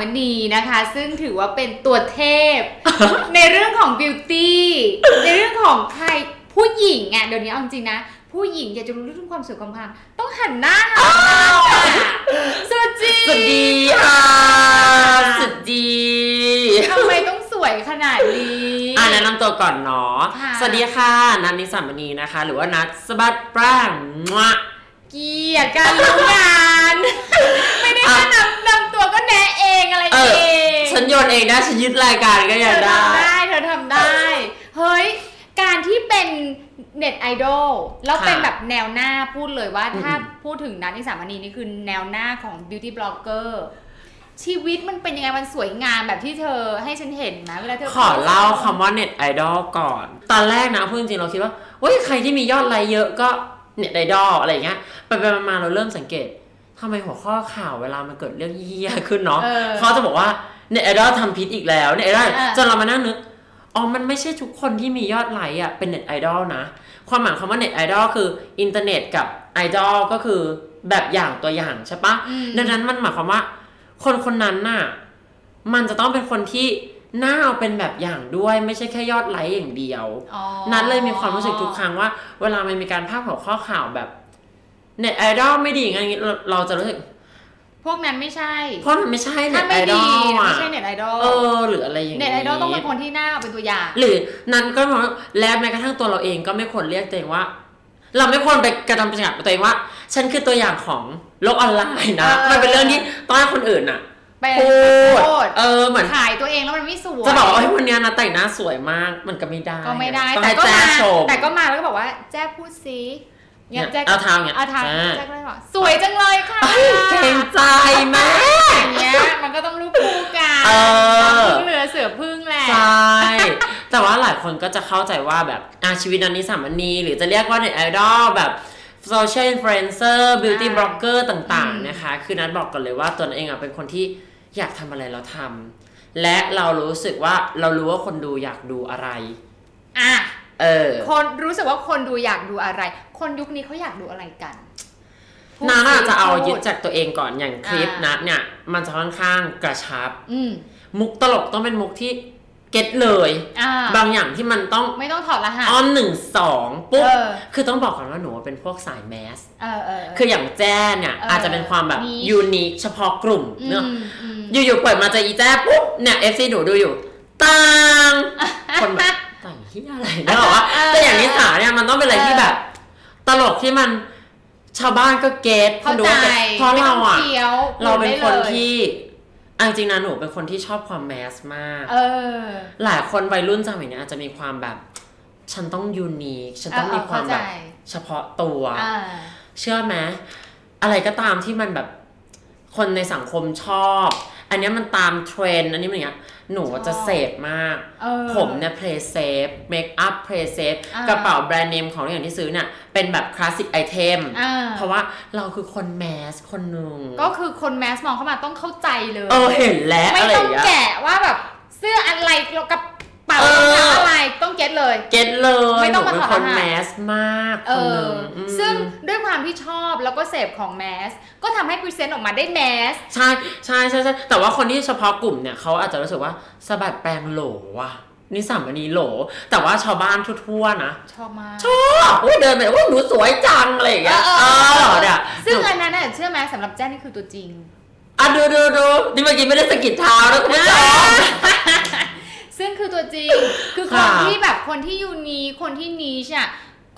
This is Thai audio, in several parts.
กับนัทวิสามณีนะคะ ซึ่งถือว่าเป็นตัวเทพ ในเรื่องของบิวตี้ในเรื่องของใครผู้หญิงอะเดี๋ยวนี้เอาจริงๆนะ ผู้หญิงอยากจะรู้เรื่องความสวยความงามต้องหันหน้าหาสวัสดีสวัสดีค่ะสวัสดีทำไมต้องสวยขนาดนี้อ่าแนะนำตัวก่อนเนาะค่ะสวัสดีค่ะนัทนิสามณีนะคะ หรือว่านัทสะบัดปร่างมะ เกลียดการรู้งาน ไม่ได้แค่นำนำตัวก็แนะเองอะไรเอเอองฉันโยนเองนะฉันยึดรายการก็เธยังอได้ทำได้เธอทำได้ เฮ้ย การที่เป็นเน็ตไอดอลแล้วค่ะเป็นแบบแนวหน้าพูดเลยว่าอืมถ้าพูดถึงนัทนิสามณีนี่คือแนวหน้าของ beauty blogger ชีวิตมันเป็นยังไงมันสวยงามแบบที่เธอให้ฉันเห็นไหมเวลาเธอขอเล่าคำว่าเน็ตไอดอลก่อน ตอนแรกนะพูดจริงๆเราคิดว่าเฮ้ยใครที่มียอดไลค์เยอะก็ เน็ตไอดอลอะไรอย่างเงี้ยไปไปมาๆเราเริ่มสังเกตทำไมหัวข้อข่าวเวลามันเกิดเรื่องเยี่ยขึ้นเนาะเออเขาจะบอกว่าเน็ตไอดอลทำพิษอีกแล้วเน็ตไอดอลเออจนเรามานั่งนึกอ๋อมันไม่ใช่ทุกคนที่มียอดไลค์อะเป็นเน็ตไอดอลนะ ความหมายคำว่าเน็ตไอดอลคืออินเทอร์เน็ตกับไอดอลก็คือแบบอย่างตัวอย่างใช่ปะอืมดังนั้นมันหมายความว่า คนคนนั้นน่ะ มันจะต้องเป็นคนที่ น่าเอาเป็นแบบอย่างด้วยไม่ใช่แค่ยอดไลค์อย่างเดียวอ๋อนัดเลยมีความรู้สึกทุกครั้งว่า เวลามันมีการพาดหัวข้อข่าวแบบเน็ตไอดอลไม่ดีอย่างงี้เราเราจะรู้สึก พวกนั้นไม่ใช่เพราะมันไม่ใช่เน็ถ้าตไอไม่ดอดีลไม่อะใช่เน็ตไอดอลเออหรืออะไรอย่างเน็ตไอดอลต้องเป็นคนที่น่าเอาเป็นตัวอย่าง หรือนั้นก็มองว่าแล้วแม้กระทั่งตัวเราเองก็ไม่ควรเรียกตัวเองว่า เราไม่ควรไปกระทำประจักษ์ตัวเองว่า ฉันคือตัวอย่างของโลกออนไลน์นะเออมันเป็นเรื่องที่ต้องให้คนอื่นน่ะ ไปพูดพูดเออเหมือนขายตัวเองแล้วมันไม่สวยจะบอกว่าเฮ้ยวันเนี้ยนะแต่งหน้าสวยมากมันก็ไม่ได้ก็ไม่ได้ต้องแต่ให้ก็แจ๊มาชมแต่ก็มาแล้วก็บอกว่าแจ๊พูดซิเนี่ยแจ๊เอาเท้าเนี่ยเอาทางอ่าแจ๊ก็เลยบอกสวยจังเลยค่ะเอ้ยเก่งใจแม่อย่างเงี้ยมันก็ต้องรูปคู่กันเออพึ่งเรือเสือพึ่งแหละใช่แต่ว่าหลายคนก็จะเข้าใจว่าแบบอาชีวิตนันนิสามณีหรือจะเรียกว่าเน็ตไอดอลแบบsocial influencer beauty อ่าบล็อกเกอร์ต่างอืมๆนะคะ คือนัทบอกกันเลยว่าตัวเองอะเป็นคนที่ อยากทำอะไรเราทำและเรารู้สึกว่าเรารู้ว่าคนดูอยากดูอะไร อะเออ คนรู้สึกว่าคนดูอยากดูอะไร คนยุคนี้เขาอยากดูอะไรกันพูดนัทอะสิจะเอาพูยึดจากตัวเองก่อนอย่างคลิปอ่านัทเนี่ย มันจะค่อนข้างกระชับ อืมมุกตลกต้องเป็นมุกที่ get เลยอ่าบางอย่างที่มันต้องไม่ต้องถอดรหัสออนหนึ่งสองปุ๊บเออคือต้องบอกก่อนว่าหนูเป็นพวกสาย mass เออเออเออคืออย่างแจ้เนี่ยเออออาจจะเป็นความแบบ niche ยูนิคเฉพาะกลุ่มเนอะ อืมอืมอยู่ๆเปิดมาเจออีแจ้ปุ๊บเนี่ย FC หนูดูอยู่ต่างคนแบบต่างที่อะไรนะบอกว่าเออแต่อย่างนิสาเนี่ยมันต้องเป็นอะไรที่แบบ ตลกที่มันชาวบ้านก็ get เข้าดูใจว่า get เพราะเราอะไม่ต้องคี้ยวเราเป็นคนได้ลยที่เอาจริงๆนะหนูเป็นคนที่ชอบความ mass มาก เออ หลายคนวัยรุ่นสมัยเนี้ยอาจจะมีความแบบ ฉันต้อง unique ฉันต้องเออมีความแบบเข้าใจเฉพาะตัวอ่าเชื่อไหมอะไรก็ตามที่มันแบบคนในสังคมชอบ อันเนี้ยมันตามเทรนด์อันนี้มันอย่างเงี้ยหนูจะเสพมากเออผมเนี่ย play safe make up play safe อ่ากระเป๋าแบรนด์เนมของอย่างที่ซื้อเนี่ย เป็นแบบ classic item อ่าเพราะว่าเราคือคน mass คนหนึ่งก็คือคน mass มองเข้ามาต้องเข้าใจเลย เออเห็นแล้วไม่อะไรอต้องย่างเงี้ยแกะว่าแบบเสื้ออะไรกระ เป๋าเออรองเท้าอะไรต้องเก็ตเลย เก็ตเลยไม่หต้นูองมาเป็นถอดคนรหัสแมสมากเอคนหนึ่องอืมซึ่งด้วยความที่ชอบแล้วก็เสพของแมส ก็ทำให้พรีเซนต์ออกมาได้แมส ใช่ใช่ใช่ใช่แต่ว่าคนที่เฉพาะกลุ่มเนี่ยเขาอาจจะรู้สึกว่าสะบัดแปลงโหลว่ะนิสามวันนี้โหล แต่ว่าชาวบ้านทั่วๆนะ ชอบมาก ชอบอุ้ยเดินไปว่าหนูสวยจังอะไรอย่างเงี้ยเอเออเอออเนี่ยซึ่งหนูอันนั้นน่ะเชื่อไหมสำหรับแจ้นี่คือตัวจริงอะดูดูดูนี่เมื่อกี้ไม่ได้สะกิดเท้านะคุณผู้ชม ซึ่งคือตัวจริง คือคนค่ะที่แบบคนที่ยูนีคนที่นีชอะ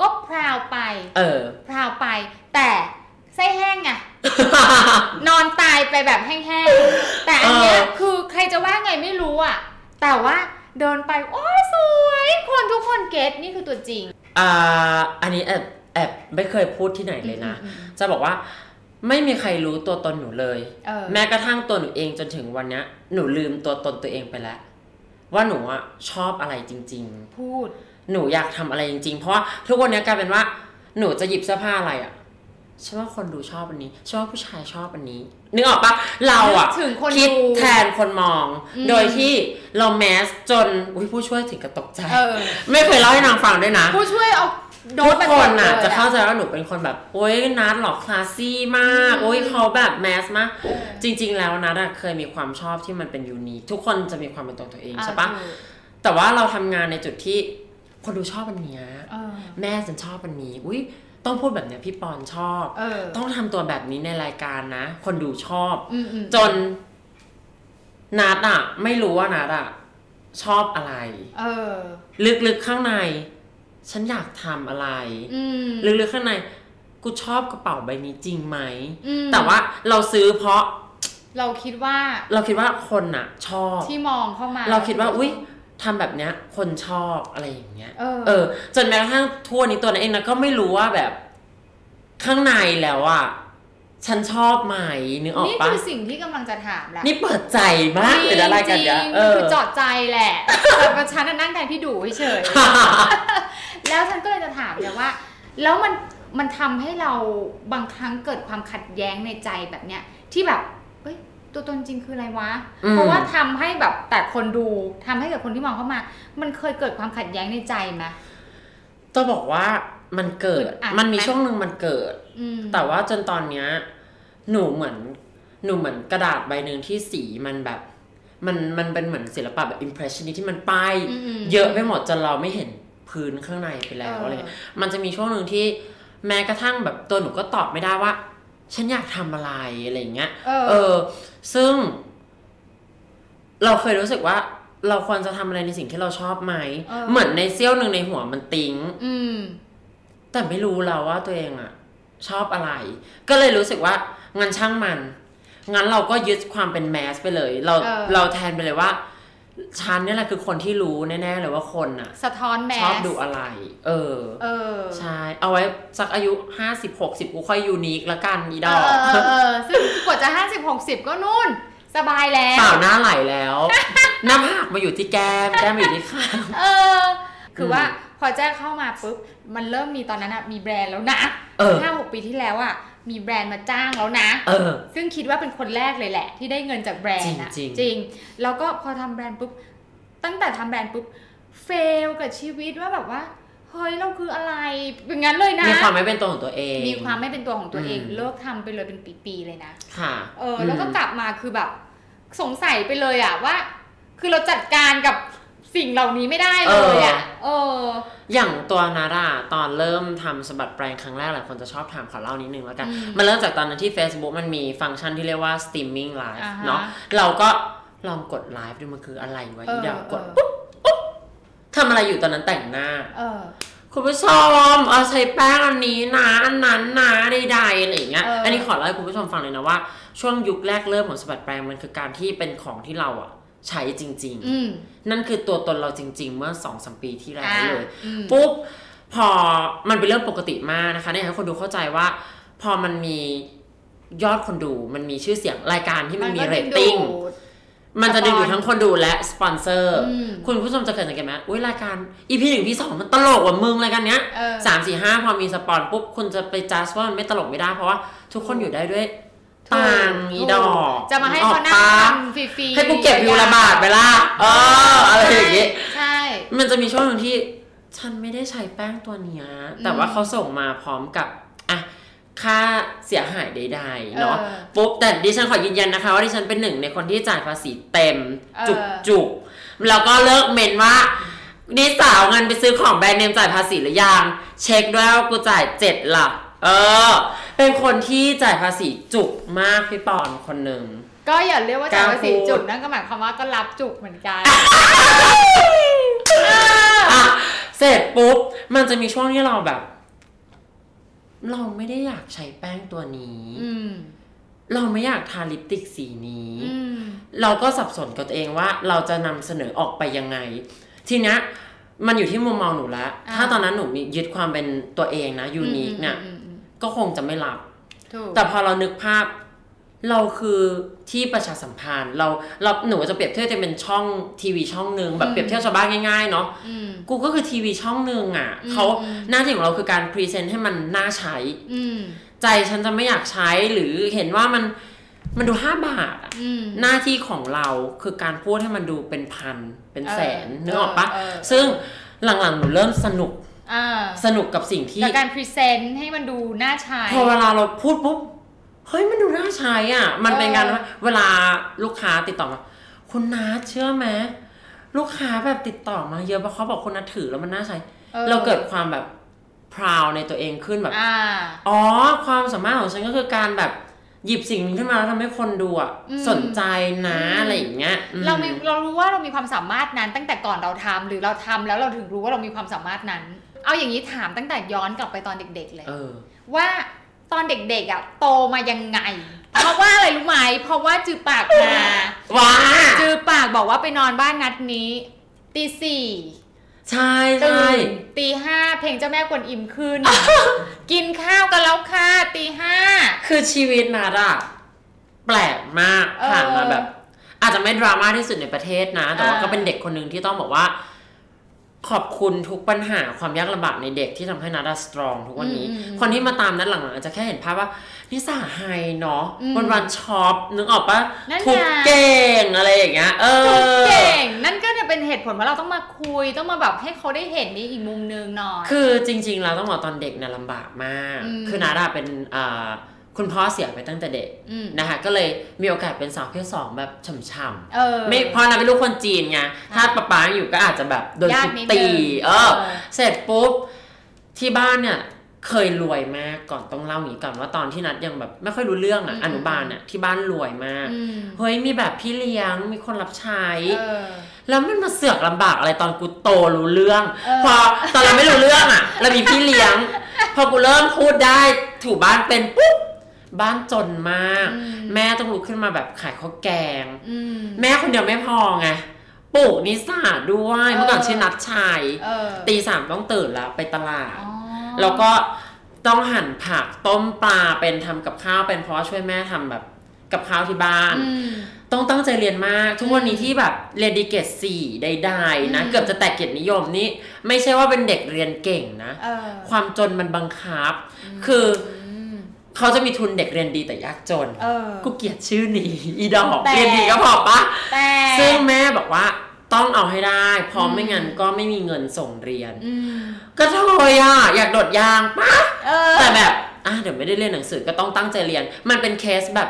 ก็พราวไป เออพราวไป แต่ไส้แห้งไงนอนตายไปแบบแห้งๆ แต่อันเนี้ยเออคือใครจะว่าไงไม่รู้อะ แต่ว่าเดินไป โอ้ยสวย คนทุกคนเก็ตนี่คือตัวจริง อ่า อันนี้แอบแอบไม่เคยพูดที่ไหนเลยนะอืมอืมจะบอกว่าไม่มีใครรู้ตัวตนหนูเลยเออแม้กระทั่งตัวหนูเองจนถึงวันเนี้ยหนูลืมตัวตนตัวเองไปแล้ว ว่าหนูอะชอบอะไรจริงพูดๆหนูอยากทำอะไรจริง ๆ เพราะว่าทุกวันเนี้ยกลายเป็นว่า หนูจะหยิบเสื้อผ้าอะไรอะฉันว่าคนดูชอบอันนี้ฉันว่าผู้ชายชอบอันนี้นึกออกปะเราอะนึกถึงคนคิดดูแทนคนมองอืมโดยที่เราแมสจนอุ้ยผู้ช่วยถึงกับตกใจเออไม่เคยเล่าให้นางฟังด้วยนะ ผู้ช่วยเอาโด ทุนกแบบคนน่ะหมดลยจะเข้าใจว่าหนูเป็นคนแบบ โอ๊ยนัดหรอกคลาสซี่มากอืมโอ๊ยเขาแบบแมสมากเออจริง ๆ แล้วนัดอะเคยมีความชอบที่มันเป็นยูนิคทุกคนจะมีความเป็นตัวตัวเองอ่าใช่ปะถูกแต่ว่าเราทำงานในจุดที่คนดูชอบอันเนี้ยเออแม่ฉันชอบอันนี้ อุ้ยต้องพูดแบบเนี้ยพี่ปอนชอบเออต้องทำตัวแบบนี้ในรายการนะ คนดูชอบอืมอืมจนนัดอะไม่รู้ว่านัดอะชอบอะไร เออ ลึกๆข้างใน ฉันอยากทำอะไรอืมลึกๆข้างในกูชอบกระเป๋าใบนี้จริงไหมอืมแต่ว่าเราซื้อเพราะ เราคิดว่า เราคิดว่าคนอะชอบที่มองเข้ามา เราคิดว่าอุ้ยทำแบบเนี้ย คนชอบอะไรอย่างเงี้ยเออเออ จนแม้กระทั่งทั่วนี้ตัวนั้นเองนะก็ไม่รู้ว่าแบบข้างในแล้วอะ ฉันชอบไหมนึกออกนี่ปะคือสิ่งที่กำลังจะถามแหละนี่เปิดใจมากเลยนะรายการจริเนี้ยงๆเอมันอคือเจอดใจแหละแต่ว่าฉันน่ะนั่งแทนพี่ดูเฉยๆแล้วฉันก็เลยจะถามเนี่ยว่า แล้วมันมันทำให้เราบางครั้งเกิดความขัดแย้งในใจแบบเนี้ยที่แบบเอ้ยตัวตนจริงคืออะไรวะอืมเพราะว่าทำให้แบบแต่คนดูทำให้กับคนที่มองเข้ามา มันเคยเกิดความขัดแย้งในใจไหมต้องบอกว่า มันเกิดอึดอัดมันมีไหมช่วงหนึ่งมันเกิดอืมแต่ว่าจนตอนเนี้ย หนูเหมือน หนูเหมือนกระดาษใบหนึ่งที่สีมันแบบ มัน มันเป็นเหมือนศิลปะแบบ impressionist ที่มันป้ายมเยอะไปหมดจนเราไม่เห็นพื้นข้างในไปแล้วเออออะไรเงี้ย มันจะมีช่วงหนึ่งที่แม้กระทั่งแบบตัวหนูก็ตอบไม่ได้ว่า ฉันอยากทำอะไรอะไรอย่างเงี้ยเออเออ ซึ่ง เราเคยรู้สึกว่าเราควรจะทำอะไรในสิ่งที่เราชอบไหมเออเหมือนในเซี่ยวหนึ่งในหัวมันติ้งอืม แต่ไม่รู้เราว่าตัวเองอะชอบอะไร ก็เลยรู้สึกว่างั้นช่างมัน งั้นเราก็ยึดความเป็นแมสไปเลย เราเออ เราแทนไปเลยว่าฉันนี่แหละคือคนที่รู้แน่ๆเลยว่าคนอะสะท้อนแมสชอบดูอะไร เออ เออใช่ เอาไว้สักอายุห้าสิบหกสิบกูค่อยยูนิคละกันอีดเออกอเออเออซึ่งกว่าจะห้าสิบหกสิบก็นู่น สบายแล้ว เปล่าหน้าไหลแล้ว หน้าผากมาอยู่ที่แก้ม แก้มมาอยู่ที่ข้าง เออ คือว่า พอแจ้งเข้ามาปุ๊บมันเริ่มมีตอนนั้นอะมีแบรนด์แล้วนะเออห้าหกปีที่แล้วอะมีแบรนด์มาจ้างแล้วนะเออซึ่งคิดว่าเป็นคนแรกเลยแหละ ที่ได้เงินจากแบรนด์อะจริงๆจริงแล้วก็พอทำแบรนด์ปุ๊บตั้งแต่ทำแบรนด์ปุ๊บเฟลกับชีวิตว่าแบบว่าเฮ้ยเราคืออะไรอย่างนั้นเลยนะมีความไม่เป็นตัวของตัวเอง มีความไม่เป็นตัวของตัวเองอืมเลิกทำไปเลยเป็นปีๆเลยนะ ค่ะ เออ แล้วก็กลับมาคือแบบสงสัยไปเลยอะว่า คือเราจัดการกับ สิ่งเหล่านี้ไม่ได้เลยอะเออ อย่างตัวนาดาตอนเริ่มทำสะบัดแปลงครั้งแรกหลายคนจะชอบถามขอเล่านิดนึงแล้วกันอืมมันเริ่มจากตอนนั้นที่ Facebook มันมีฟังก์ชันที่เรียกว่า streaming live อ่าฮะเนาะเราก็ลองกดไลฟ์ดูมันคืออะไรวะเออีอเดียวกดเออปุ๊บปุ๊บทำอะไรอยู่ตอนนั้นแต่งหน้าเออคุณผู้ชมเอาใช้แป้งอันนี้นะอันนั้นนะใดๆอะไรอย่างเงี้ยเอออัอันนี้ขอเล่าให้คุณผู้ชมฟังเลยนะว่าช่วงยุคแรกเริ่มของสะบัดแปลงมันคือการที่เป็นของที่เราอะ ใช้จริงอืมๆนั่นคือตัวตนเราจริง ๆ เมื่อสองสมปีที่แล้วอ่าเลยอืมปุ๊บพอมันเป็นเรื่องปกติมากนะคะเนี่ยให้คนดูเข้าใจว่า พอมันมียอดคนดูมันมีชื่อเสียงรายการที่มันมีก็เรดึตงติ้งดูดมันจะดึงดูดทั้งคนดูและสปอนเซอร์อืมคุณผู้ชมจะเคยสังเกตไหมอุ้ยรายการอีพีหนึ่งพีสองมันตลกกว่ามึงรายการเนี้ยเออสามสี่ห้าพอมีสปอนปุ๊บคุณจะไปจัดว่ามันไม่ตลกไม่ได้เพราะว่าทุกคนอยู่ได้ด้วย ตังค์อีดอกจะมาให้ออเขานั่งปะทำฟรีๆให้กูเก็บวิวละบาทไปละเอออะไรอย่างงี้ใช่ มันจะมีช่วงหนึ่งที่ ฉันไม่ได้ใช้แป้งตัวเนี้ยแต่ว่าเขาส่งมาพร้อมกับอะค่าเสียหายใดๆเนาะออปุ๊บแต่ดิฉันขอยืนยันนะคะ ว่าดิฉันเป็นหนึ่งในคนที่จ่ายภาษีเต็มเออจุกจุกๆแล้วก็เลิกเมนว่านี่สาวเงินไปซื้อของแบรนด์เนมจ่ายภาษีหรือยัง เช็คด้วยว่ากูจ่ายเจ็ดหลัก เออ เป็นคนที่จ่ายภาษีจุกมากพี่ปอนคนหนึ่ง ก็อย่าเรียกว่าจ่ายภาษีกล้าพูดจุกนั่นก็หมายความว่าก็รับจุกเหมือนกันอะเสร็จปุ๊บ มันจะมีช่วงที่เราแบบ เราไม่ได้อยากใช้แป้งตัวนี้อืมเราไม่อยากทาลิปสติกสีนี้อืมเราก็สับสนกับตัวเองว่าเราจะนำเสนอออกไปยังไง ทีเนี้ยมันอยู่ที่มุมมองหนูแล้วอ่าถ้าตอนนั้นหนูมียึดความเป็นตัวเองนะยูนิคเนี่ยอืมอืมอืม ก็คงจะไม่รับถูกแต่พอเรานึกภาพเราคือที่ประชาสัมพันธ์เราเราหนูจะเปรียบเทียบจะเป็นช่องทีวีช่องหนึ่งแบบเปรียบเทียบชาวบ้านง่ายๆเนาะอืมกูก็คือทีวีช่องหนึ่งอะอืมเขาอืมหน้าที่ของเราคือการ present ให้มันน่าใช้อืมใจฉันจะไม่อยากใช้หรือเห็นว่ามันมันดูห้าบาทอะอืมหน้าที่ของเราคือการพูดให้มันดูเป็นพันเป็นแสนเออนึกออกปะเออเออซึ่งหลังๆหนูเริ่มสนุกอ่า สนุกกับสิ่งที่กับการ present ให้มันดูน่าใช้พอเวลาเราพูดปุ๊บเฮ้ยมันดูน่าใช้อะ มันเป็นการเออเวลาลูกค้าติดต่อมาคุณนัทเชื่อไหมลูกค้าแบบติดต่อมาเยอะเพราะเขาบอกคุณนัทถือแล้วมันน่าใช้ออเราเกิดความแบบพราวในตัวเองขึ้นแบบอ่าอ๋อ ความสามารถของฉันก็คือการแบบหยิบสิ่งนี้ขึ้นมาแล้วทำให้คนดูอะอืมสนใจนะอืมอะไรอย่างเงี้ยอืเรามีเรารู้ว่าเรามีความสามารถนั้นตั้งแต่ก่อนเราทำหรือเราทำแล้วเราถึงรู้ว่าเรามีความสามารถนั้น เอาอย่างนี้ถามตั้งแต่ย้อนกลับไปตอนเด็ก ๆ เลยเออ ว่าตอนเด็กๆอะโตมายังไง เพราะว่าอะไรรู้ไหมเพราะว่าจือปากมาว้าจือปากบอกว่าไปนอนบ้านนัดนี้ตีสี่ใช่ใช่ตื่นตีห้าเพลงเจ้าแม่กวนอิมขึ้น กินข้าวกันแล้วค่ะตีห้าคือชีวิตนัดอะแปลกมากเออผ่านมาแบบ อาจจะไม่ดราม่าที่สุดในประเทศนะ แต่ว่าอ่าก็เป็นเด็กคนหนึ่งที่ต้องบอกว่า ขอบคุณทุกปัญหาความยากลำบากในเด็กที่ทำให้นัดสตรองทุกวันนี้อืมอืมคนที่มาตามนัดหลังๆอาจจะแค่เห็นภาพว่านิสาไฮเนาะอืมวันวันๆช็อปนึกออกปะนั่นไงทุกเก่งอะไรอย่างเงี้ยเอจุดอเก่งนั่นก็จะเป็นเหตุผลว่าเราต้องมาคุยต้องมาแบบให้เขาได้เห็นในอีกมุมนึงหน่อยคือจริงๆเราต้องบอกตอนเด็กเนี่ยลำบากมากอืมคือนาดาเป็นอ่า คุณพ่อเสียไปตั้งแต่เด็กอืมนะคะก็เลยมีโอกาสเป็นสาวเพศสองแบบช่ำๆเออไม่เพราะนาเป็นลูกคนจีนไงถ้าป๊าป๊าอยู่ก็อาจจะแบบโดนยากทุบนิดตีนึงเออเออ เสร็จปุ๊บที่บ้านเนี่ยเคยรวยมากก่อนต้องเล่าอย่างนี้ก่อนว่าตอนที่นัดยังแบบไม่ค่อยรู้เรื่องอะอืมอนุบาลอะที่บ้านรวยมากอืมเฮ้ยมีแบบพี่เลี้ยงมีคนรับใช้เออแล้วมันมาเสือกลำบากอะไรตอนกูโตรู้เรื่องเออพอตอนเราไม่รู้เรื่องอะเรามีพี่เลี้ยง พอกูเริ่มพูดได้ถูบ้านเป็นปุ๊บ บ้านจนมากอืมแม่ต้องลุกขึ้นมาแบบขายข้าวแกงอืมแม่คนเดียวไม่พอไงปลูกนิสาด้วยเออเมื่อก่อนชื่อนัดชัยเออตีสามต้องตื่นแล้วไปตลาดอ๋อแล้วก็ต้องหั่นผักต้มปลาเป็นทำกับข้าวเป็นเพราะว่าช่วยแม่ทำแบบกับข้าวที่บ้านอืมต้องตั้งใจเรียนมาก ทุกวันนี้ที่แบบเรียนดีเกรดสี่ใดๆนะอืมเกือบจะแตกเกียรตินิยมนี่ไม่ใช่ว่าเป็นเด็กเรียนเก่งนะเออความจนมันบังคับ คือม เขาจะมีทุนเด็กเรียนดีแต่ยากจนเออกูเกลียดชื่อนี้อีดอกแต่เรียนดีก็พอปะแต่ซึ่งแม่บอกว่าต้องเอาให้ได้ เพราะอืมไม่งั้นก็ไม่มีเงินส่งเรียนอืมก็โทยอะ อยากโดดยางปะเออแต่แบบอะเดี๋ยวไม่ได้เรียนหนังสือก็ต้องตั้งใจเรียน มันเป็นเคสแบบ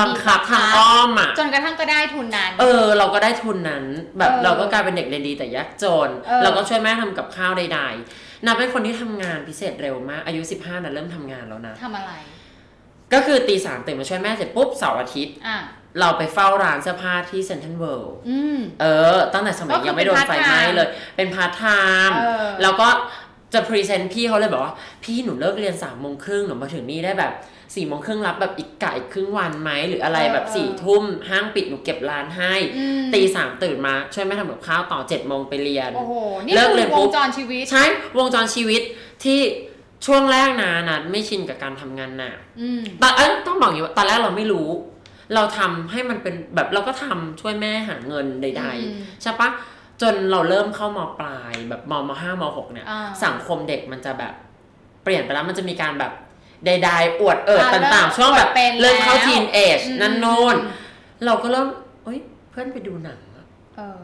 บังคับทางอ้อมอะจนกระทั่งก็ได้ทุนนั้น เออ เราก็ได้ทุนนั้น แบบเออเราก็กลายเป็นเด็กเรียนดีแต่ยากจนเออเราก็ช่วยแม่ทำกับข้าวใดๆ นับเป็นคนที่ทำงานพิเศษเร็วมาก อายุ15นะเริ่มทำงานแล้วนะทำอะไร ก็คือตีสามตื่นมาช่วยแม่เสร็จปุ๊บเสาร์อาทิตย์อะเราไปเฝ้าร้านเสื้อผ้าที่เซ็นทรัลเวิลด์อืมเออ ตั้งแต่สมัยก็คือยังไม่โดนไฟไหม้เป็น part-time เลย เป็นพาร์ทไทม์เออแล้วก็ จะ present พี่เขาเลยบอกว่า พี่หนูเลิกเรียนสามโมงครึ่งหนูมาถึงนี่ได้แบบสี่โมงครึ่งรับแบบอีกกะอีกครึ่งวันไหมหรืออะไรเออแบบเออสี่ทุ่มห้างปิดหนูเก็บร้านให้อืมตีสามตื่นมาช่วยแม่ทำกับข้าวต่อเจ็ดโมงไปเรียนโอ้โหนี่เลิกคืเรีอยนวปุ๊งบจรชีวิตใช่วงจรชีวิตที่ช่วงแรกนะนัดไม่ชินกับการทำงานหนักอืมตอนเอ้ยต้องบอกอย่างนี้ว่าตอนแรกเราไม่รู้ เราทำให้มันเป็นแบบเราก็ทำช่วยแม่หาเงินใดอืมๆใช่ปะ จนเราเริ่มเข้ามปลายแบบมมห้ามหกเนี่ยอ่าสังคมเด็กมันจะแบบเปลี่ยนไปแล้วมันจะมีการแบบใดๆอวดเอิดอ่าต่างๆ ช่วงแบบเป็นเริ่มเข้าแล้วทีนเอจอืมนั่นโน่นเราก็เริ่มเอ้ยเพื่อนไปดูหนังอะเออ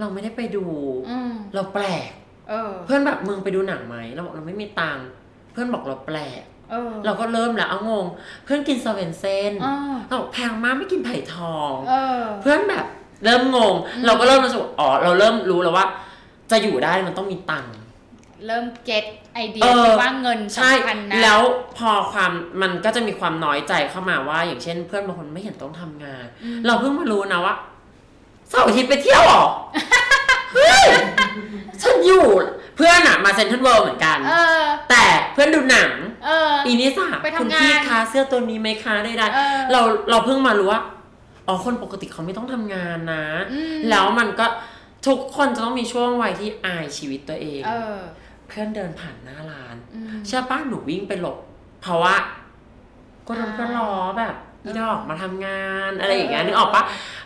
เราไม่ได้ไปดูอืมเราแปลกเออเพื่อนแบบมึงไปดูหนังไหมเราบอกเราไม่มีตังค์เพื่อนบอกเราแปลกเออเราก็เริ่มแล้วเอางง เพื่อนกินสเวนเซนอ่าเราบอกแพงมากไม่กินไผ่ทองเออเพื่อนแบบ เริ่มงงอืมเราก็เริ่มรู้สึกว่าอ๋อเราเริ่มรู้แล้วว่า จะอยู่ได้มันต้องมีตังค์เริ่ม get idea เออว่าเงินใช่สำคัญนะแล้วพอความมันก็จะมีความน้อยใจเข้ามาว่า อย่างเช่น เพื่อนบางคนไม่เห็นต้องทำงานอืมเราเพิ่งมารู้นะว่าเสาร์อาทิตย์ไปเที่ยวเหรอเฮ้ยฉันอยู่เพื่อนอะมาเซ็นทรัลเวิลด์เหมือนกันเออแต่เพื่อนดูหนังเอออีนิสาไปทำงานคุณพี่คะเสื้อตัวนี้ไหมคะได้ได้เออเราเราเพิ่งมารู้ว่า อ๋อคนปกติเขาไม่ต้องทำงานนะอืมแล้วมันก็ทุกคนจะต้องมีช่วงวัยที่อายชีวิตตัวเองเออเพื่อนเดินผ่านหน้าร้านอืมเชื่อป้าหนูวิ่งไปหลบ เพราะว่าก็โดนอายเพื่อนล้อแบบอีดอกมาทำงานอะไรเอออย่างเงี้ยเออนึกออกปะ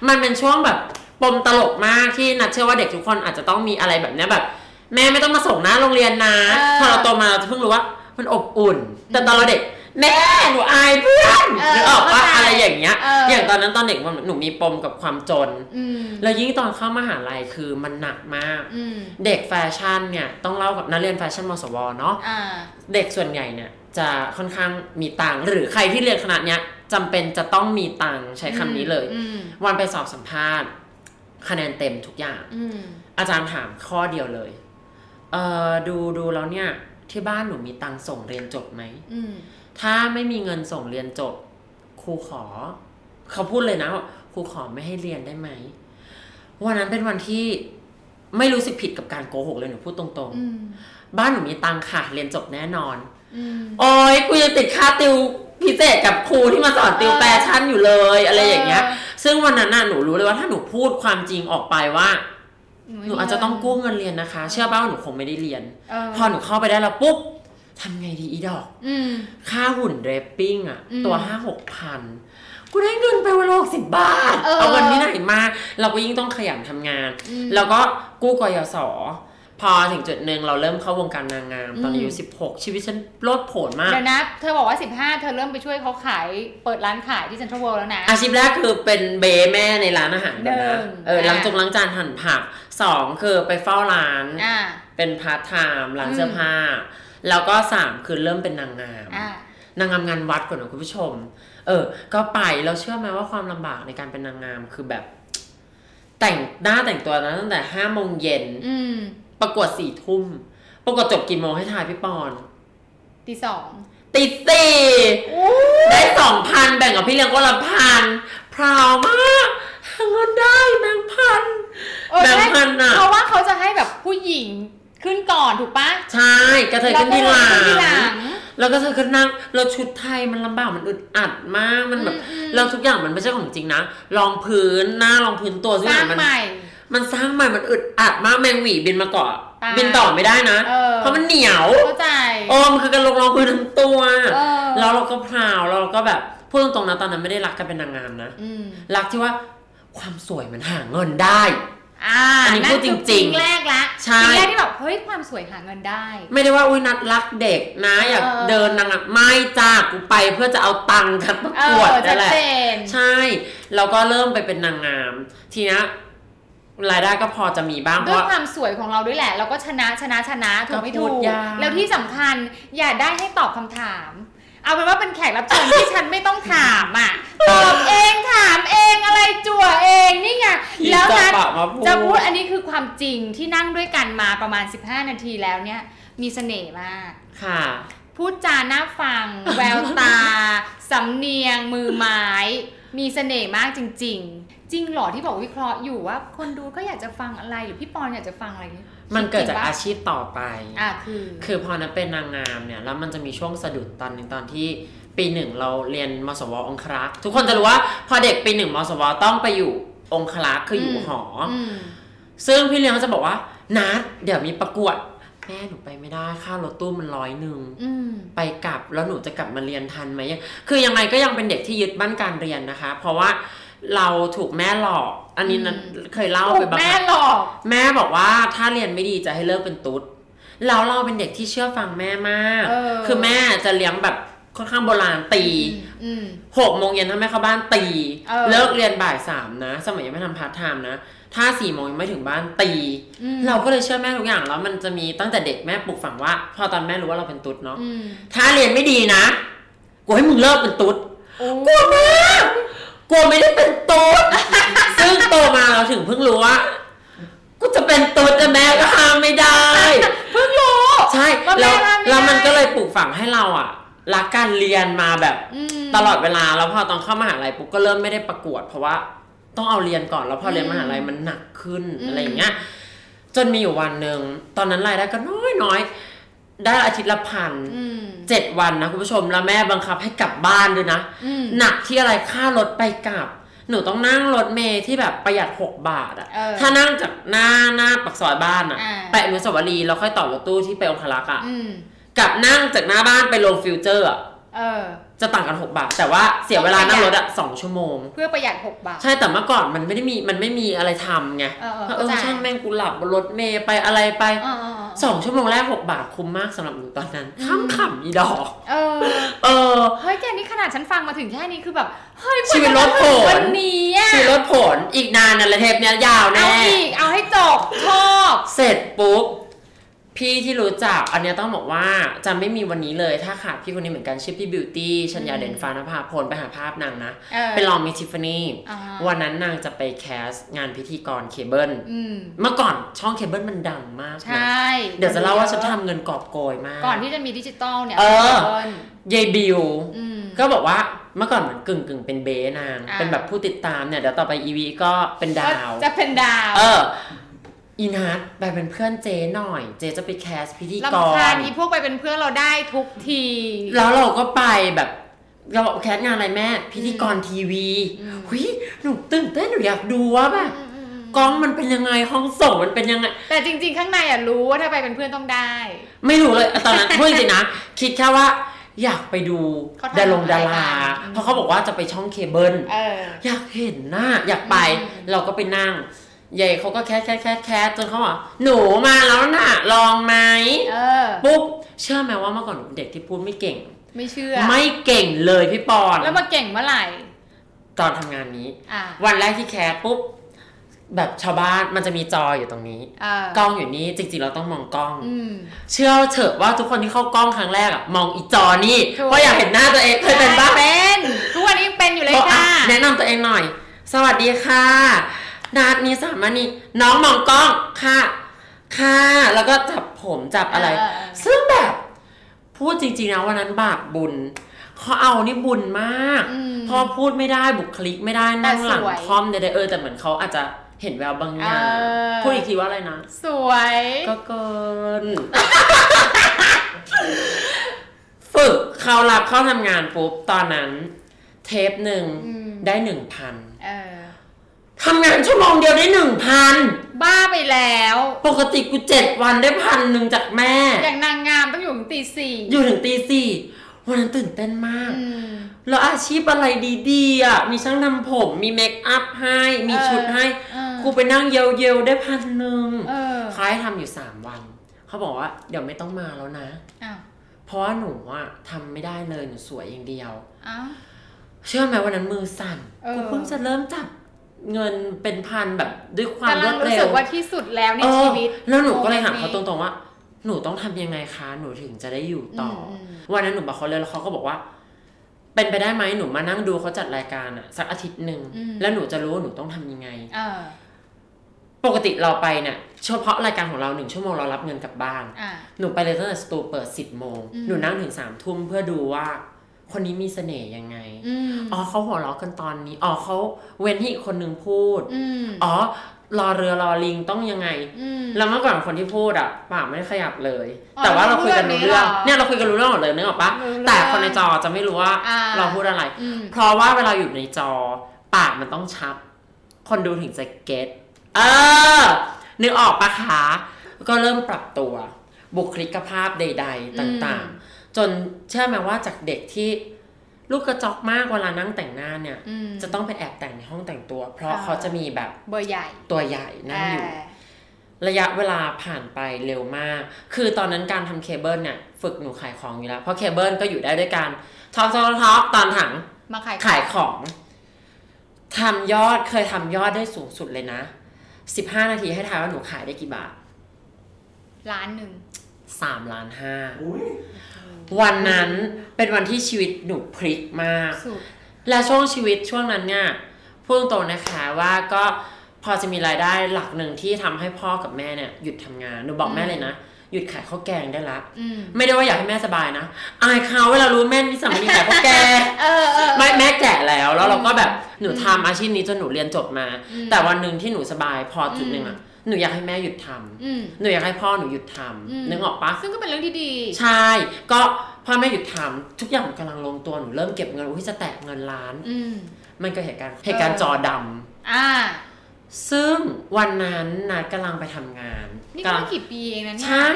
มันเป็นช่วงแบบปมตลกมากที่นัดเชื่อว่าเด็กทุกคนอาจจะต้องมีอะไรแบบเนี้ยแบบ แม่ไม่ต้องมาส่งหน้าโรงเรียนนะเออพอเราโตมาเราจะเพิ่งรู้ว่า มันอบอุ่น แต่ตอนเราเด็ก แม่หนูอายเพื่อนเออนึกออกว่าเข้าใจอะไรอย่างเงี้ยเออออย่างตอนนั้นตอนเด็กหนูมีปมกับความจนอืมแล้วยิ่งตอนเข้ามหาลัยคือมันหนักมากอืมเด็กแฟชั่นเนี่ยต้องเล่ากับนักเรียนแฟชั่นมสวเนาะอ่าเด็กส่วนใหญ่เนี่ยจะค่อนข้างมีตังค์หรือใครที่เรียนคณะเนี้ยจำเป็นจะต้องมีตังค์ใช้คำนี้เลยอืมวันไปสอบสัมภาษณ์ คะแนนเต็มทุกอย่างอืมอาจารย์ถามข้อเดียวเลยเออดูดูแล้วเนี่ยที่บ้านหนูมีตังค์ส่งเรียนจบไหมอืม ถ้าไม่มีเงินส่งเรียนจบ ครูขอ เขาพูดเลยนะว่าครูขอไม่ให้เรียนได้ไหมวันนั้นเป็นวันที่ไม่รู้สึกผิดกับการโกหกเลยหนูพูดตรงอืมๆบ้านหนูมีตังค์ค่ะเรียนจบแน่นอนอืมโอ้ยกูยังติดค่าติวพิเศษกับครูที่มาสอนติวเออแฟชั่นอยู่เลยอะไรอย่างเงี้ย ซึ่งวันนั้นน่ะหนูรู้เลยว่าถ้าหนูพูดความจริงออกไปว่า หนูอาจจะต้องกู้เงินเรียนนะคะ เชื่อป่าว่าหนูคงไม่ได้เรียนเออพอหนูเข้าไปได้แล้วปุ๊บ ทำไงดีอีดอกอืมค่าหุ่น draping อะอืมตัวห้าหกพันกูได้เงินไปวันละหกสิบบาท เออเอาเงินที่ไหนมาเราก็ยิ่งต้องขยันทำงานอืมแล้วก็กู้กยศพอถึงจุดหนึ่งเราเริ่มเข้าวงการนางงาม ตอนอายุอืมสิบหกชีวิตฉันโลดโผนมากเดี๋ยวนะ เธอบอกว่า15เธอเริ่มไปช่วยเขาขายเปิดร้านขายที่เซ็นทรัลเวิลด์แล้วนะ อาชีพแรกคือเป็นเบ๊แม่ในร้านอาหารก่อนหนึ่นะงเอออะล้างจงล้างจานหั่นผักสองคือไปเฝ้าร้านอ่าเป็นพาร์ทไทม์ร้านอืมเสื้อผ้า แล้วก็สามคือเริ่มเป็นนางงามอ่านางงามงานวัดก่อนนะคุณผู้ชม เออ ก็ไปเราเชื่อไหมว่าความลำบากในการเป็นนางงามคือแบบ แต่งหน้าแต่งตัวนะตั้งแต่ห้าโมงเย็นอืมประกวดสี่ทุ่มประกวดจบกี่โมงให้ทายพี่ปอนตีสองติดสี่ได้สองพันแบ่งกับพี่เลี้ยงก็ละพันพราวมากหาเงินได้แบงค์พันเออแบงใช่ค์พันอะเพราะว่าเขาจะให้แบบผู้หญิง ขึ้นก่อนถูกปะใช่กระเทยขึ้นที่หลัแล้วก็ขึ้นที่หลังงแล้วก็เธอก็นั่งแล้วชุดไทยมันลำบากมันอึดอัดมากมันแบบอืมอืมแล้วทุกอย่างมันไม่ใช่ของจริงนะรองพื้นหน้ารองพื้นตัวทุกสอร้าย่างงมันใหม่มันสร้างใหม่มันอึดอัดมากแมงหวีบินมาเกาะตายบินต่อไม่ได้นะเออเพราะมันเหนียวเข้าใจโอมนคือการลงรองพื้นทั้งตัวเออแล้วเราก็พราวแล้วเราก็แบบพูดตรงๆนะตอนนั้นไม่ได้รักกันเป็นนางงามนะอืมรักที่ว่าความสวยมันหาเงินได้ อ่าอันนี้พูดจริงๆนั่นคือปิ๊แรกละใช่ปิ๊งแรกที่แบบเฮ้ยความสวยหาเงินได้ ไม่ได้ว่าอุ้ยนัดรักเด็กนะอยากเออเดินนางงามไม่จ้ากูไปเพื่อจะเอาตังค์กันประเอกวดอชันั่ดนแหละเจนใช่แล้วก็เริ่มไปเป็นนางงาม ทีเนี้ยรายได้ก็พอจะมีบ้างเพด้วยราะความสวยของเราด้วยแหละ เราก็ชนะชนะชนะถูกไม่ก็พูถูดกยากแล้วที่สำคัญอย่าได้ให้ตอบคำถาม เอาเป็นว่าเป็นแขกรับเชิญที่ฉันไม่ต้องถามอะตอบเองถามเองอะไรจั่วเองนี่ไงพี่แล้วจะนะปะมาพูดจะพูดอันนี้คือความจริงที่นั่งด้วยกันมาประมาณ 15 นาทีแล้วเนี่ย มีเสน่ห์มากค่ะ พูดจาน่าฟัง แววตา สำเนียงมือไม้ มีเสน่ห์มากจริง ๆ จริงเหรอที่บอกวิเคราะห์อยู่ว่า คนดูก็อยากจะฟังอะไรหรือพี่ปอนอยากจะฟังอะไรนี่ มันเกิดจริจากงปะอาชีพต่อไปอะคือ คือพอนั้นเป็นนางงามเนี่ย แล้วมันจะมีช่วงสะดุดตอนหนึงตอนที่ปีหนึ่งเราเรียนมสวองครักษ์ทุกคนจะรู้ว่าพอเด็กปีหนึ่งมสวต้องไปอยู่องครักษ์คืออยู่อืมหอออืมซึ่งพี่เลี้ยงก็จะบอกว่านัดเดี๋ยวมีประกวดแม่หนูไปไม่ได้ค่ารถตู้มันร้อยหนึ่งอืมไปกลับแล้วหนูจะกลับมาเรียนทันไหมยังคือยังไงก็ยังเป็นเด็กที่ยึดบ้านการเรียนนะคะ เพราะว่า เราถูกแม่หลอก อันนี้นั้นอืมเคยเล่าถูไปกบ้างแม่หลอก แม่บอกว่าถ้าเรียนไม่ดีจะให้เลิกเป็นตุ๊ดแล้วเราเป็นเด็กที่เชื่อฟังแม่มากเออคือแม่จะเลี้ยงแบบค่อนข้างโบราณตีอืมหกโมงเย็นถ้าแม่เข้าบ้านตีเออเลิกเรียนบ่ายสามนะ สมัยยังไม่ทำพาร์ทไทม์นะ ถ้าสี่โมงยังไม่ถึงบ้านตีอืมเราก็เลยเชื่อแม่ทุกอย่างแล้วมันจะมีตั้งแต่เด็กแม่ปลูกฝังว่า พอตอนแม่รู้ว่าเราเป็นตุ๊ดเนาะอืมถ้าเรียนไม่ดีนะ กูให้มึงเลิกเป็นตุ๊ดโอ้กลัวมาก กลัวไม่ได้เป็นตุ๊ดซึ่งโตมาเราถึงเพิ่งรู้ว่ากูจะเป็นตุ๊ดแต่แม่ก็ห้ามไม่ได้ เพิ่งรู้ใช่ว่าแม่แล้วห้ามไม่ได้ แล้วมันก็เลยปลูกฝังให้เราอะรักการเรียนมาแบบอืม ตลอดเวลาแล้วพอตอนเข้ามหาลัยปุ๊บก็เริ่มไม่ได้ประกวด เพราะว่าต้องเอาเรียนก่อนแล้วพอเรียนอืมมหาลัยมันหนักขึ้นอืม อะไรอย่างเงี้ย จนมีอยู่วันหนึ่งตอนนั้นรายได้ก็น้อยน้อยๆ ได้อาทิตย์ละพันอืมเจ็ดวันนะคุณผู้ชมแล้วแม่บังคับให้กลับบ้านด้วยนะอืมหนักที่อะไรค่ารถไปกลับ หนูต้องนั่งรถเมล์ที่แบบประหยัด6บาทอะเออถ้านั่งจากหน้าหน้าปากซอยบ้านอะอ่าไปอนุสาวรีย์แล้วค่อยต่อรถตู้ที่ไปองครักษ์อะอืมกับนั่งจากหน้าบ้านไปลงฟิวเจอร์อะเออ จะต่างกัน 6 บาท แต่ว่าเสียเวลานั่งรถอะสองชั่วโมง เพื่อประหยัด 6 บาท ใช่แต่เมื่อก่อนมันไม่ได้มีมันไม่มีอะไรทำไงเออเออเออเข้าใจช่างแม่งกูหลับบนรถเมล์ไปอะไรไปเออเออเออสองชั่วโมงแรก 6 บาทคุ้มมากสำหรับหนูตอนนั้นข้ามขำอีดอก เออ เออเฮ้ยแกนี่ขนาดฉันฟังมาถึงแค่นี้คือแบบเฮ้ยชีวิตรถโผนวันนี้อะชีรถผลอีกนานนะละเทปเนี้ยยาวเอาแน่อีกเอาให้จบชอบ เสร็จปุ๊บ พี่ที่รู้จักอันเนี้ยต้องบอกว่าจะไม่มีวันนี้เลยถ้าขาดพี่คนนี้เหมือนกันชื่อพี่บิวตี้ชัญญาอืมเด่นฟ้านภาพลไปหาภาพนางนะเออไปลองมีทิฟฟานี่อ่าวันนั้นนางจะไปแคสงานพิธีกรเคเบิลอืมเมื่อก่อนช่องเคเบิลมันดังมากใชนะ่เดี๋ยวจะเล่าว่าฉันทำเงินกอบโกยมาก ก่อนที่จะมีดิจิตอลเนี่ยเออเบิ้ลยายบิวอืมก็บอกว่าเมื่อก่อนเหมือนกึ่งกึ่งๆเป็นเบ๊นางอ่าเป็นแบบผู้ติดตามเนี่ยเดี๋ยวต่อไปอีวีก็เป็นดาว จะเป็นดาว เออ อีนัทไปเป็นเพื่อนเจหน่อย เจจะไป cast พิธีกรนี้พวกไปเป็นเพื่อนเราได้ทุกที แล้วเราก็ไปแบบเราบอก cast งานอะไรแม่ พิธีกรทีวีอืมหุยหนูตื่นเต้นหนูอยากดูว่าแบบอืมอืมอืมกล้องมันเป็นยังไงห้องส่งมันเป็นยังไง แต่จริง ๆ ข้างในอะรู้ว่าถ้าไปเป็นเพื่อนต้องได้ ไม่รู้เลยตอนนั้นพูดจริงๆนะ คิดแค่ว่าอยากไปดูเขาทำดารงดาอะไรกันเพราะเขาบอกว่าจะไปช่องเคเบิลเอออยากเห็นหน้าอยากไปอืมเราก็ไปนั่ง ยายเขาก็ cast cast cast cast จนเขาบอกหนูมาแล้วน่ะ ลองไหมเออ ปุ๊บเชื่อไหมว่าเมื่อก่อนหนูเป็นเด็กที่พูดไม่เก่ง ไม่เชื่อ ไม่เก่งเลยพี่ปอนแล้วมาเก่งเมื่อไหร่ ตอนทำงานนี้ อะวันแรกที่ cast ปุ๊บแบบชาวบ้านมันจะมีจออยู่ตรงนี้ เออกล้องอยู่นี่จริงๆเราต้องมองกล้อง อืม เชื่อเถอะว่าทุกคนที่เข้ากล้องครั้งแรกอะมองอีจอนี่ถูก เพราะอยากเห็นหน้าตัวเองเคยเป็นปะ เป็นทุกวันนี้ยังเป็นอยู่เลยบอกอ่ค่ะ แนะนำตัวเองหน่อย สวัสดีค่ะ นาดนี้สามารถนี่น้องมองกล้องค่ะค่ะแล้วก็จับผมจับอะไรเเออซึ่งแบบพูดจริงๆนะวันนั้นบาปบุญเขาเอานี่บุญมากอืมเพอพูดไม่ได้บุคลิกไม่ได้นั่งหลังแต่สวยคอมใดๆเออแต่เหมือนเขาอาจจะเห็นแววบางอย่างเออพูดอีกทีว่าอะไรนะ สวยก็เกิน ฝึกเขารับเข้าทำงานปุ๊บ ตอนนั้น เทปหนึ่งอืมได้หนึ่งพันเออ ทำงานชั่วโมงเดียวได้หนึ่งพันบ้าไปแล้ว ปกติกูเจ็ดวันได้พันหนึ่งจากแม่ อย่างนางงามต้องอยู่ถึงตีสี่อยู่ถึงตีสี่วันนั้นตื่นเต้นมากอืมแล้วอาชีพอะไรดีๆอะ มีช่างทำผม มีเมคอัพให้ มีเออชุดให้เออครูไปนั่งเยลๆได้พันหนึ่งเออเขาให้ทำอยู่สามวัน เขาบอกว่า เดี๋ยวไม่ต้องมาแล้วนะอ้าวเพราะว่าหนูอะทำไม่ได้เลยหนูสวยอย่างเดียวอ้าวเชื่อไหมวันนั้นมือสั่นเออกูเพิ่งจะเริ่มจับ เงินเป็นพันแบบด้วยความกำรลัวงดรู้เร็สึวกว่าที่สุดแล้วในเออชีวิต แล้วหนูก็เลยถามโมเขามตนต์นี้รงๆว่า หนูต้องทำยังไงคะ หนูถึงจะได้อยู่ต่ออมอืมวันนั้นหนูบอกเขาเลยแล้วเขาก็บอกว่า เป็นไปได้ไหมหนูมานั่งดูเขาจัดรายการอะสักอาทิตย์หนึ่งอืมแล้วหนูจะรู้ว่าหนูต้องทำยังไงเออปกติเราไปเนี่ยเฉพาะรายการของเราหนึ่งชั่วโมงเรารับเงินกลับบ้านอะหนูไปเลยตั้งแต่สตูเปิดสิบโมงอืมหนูนั่งถึงสามทุ่มเพื่อดูว่า คนนี้มีเสน่ห์ยังไงอืมอ๋อเขาหัวเราะกันตอนนี้ อ๋อเขาเว้นให้อีกคนนึงพูดอืมอ๋อรอเรือรอลิงต้องยังไงอืมแล้วเมื่อก่อนคนที่พูดอะปากไม่ได้ขยับเลยอ๋อแต่ว่าเราคุยกันรู้เรื่องรู้เรื่องนี้เหรอเนี่ยเราคุยกันรู้เรื่องหมดเลยนึกออกปะรู้เรื่องแต่คนในจอจะไม่รู้ว่าอ่าเราพูดอะไรอืมเพราะว่าเวลาอยู่ในจอ ปากมันต้องชับคนดูถึงจะเก็ตเออ นึกออกปะคะ ก็เริ่มปรับตัว บุคลิกภาพใด ๆ ต่างๆ จนเชื่อไหมว่าจากเด็กที่ลูกกระจอกมากเวลานั่งแต่งหน้าเนี่ยอืมจะต้องไปแอบแต่งในห้องแต่งตัว เพราะอ่าเขาจะมีแบบเบอร์ใหญ่ตัวใหญ่นั่งอยู่าระยะเวลาผ่านไปเร็วมาก คือตอนนั้นการทำเคเบิลเนี่ยฝึกหนูขายของอยู่แล้ว เพราะเคเบิลก็อยู่ได้ด้วยการ top top top ตอนถังมาขายขายของทำยอดเคยทำยอดได้สูงสุดเลยนะ15นาทีให้ทายว่าหนูขายได้กี่บาทร้านหนึ่ง3ล้านห้าอุ้ย วันนั้นเป็นวันที่ชีวิตหนูพลิกมากสุดและช่วงชีวิตช่วงนั้นเนี่ยพูดตรงๆนะคะว่าก็พอจะมีรายได้หลักหนึ่งที่ทำให้พ่อกับแม่เนี่ยหยุดทำงานหนูบอกแม่เลยนะหยุดขายข้าวแกงได้ละอืมไม่ได้ว่าอยากให้แม่สบายนะอายเขาเวลารู้แม่มีสามีขายข้าวแกงเออเออไม่แม่แก่แล้วแล้วเราก็แบบหนูทำอาชีพนี้จนหนูเรียนจบมาอืมแต่วันหนึ่งที่หนูสบายพอจุดหนึ่งอะ หนูอยากให้แม่หยุดทำอืมหนูอยากให้พ่อหนูหยุดทอืมำนึกออกปะซึ่งก็เป็นเรื่องที่ดี ใช่ ก็พ่อแม่หยุดทำทุกอย่างมันกำลังลงตัวหนูเริ่มเก็บเงินอุ้ยจะแตะเงินล้านอืมมันเกิดเหตุการณ์เหตุการณ์จอดำอ่าซึ่งวันนั้นนัดกำลังไปทำงานนี่กำก็ลังไม่กี่ปีเองนะเนี่ยใช่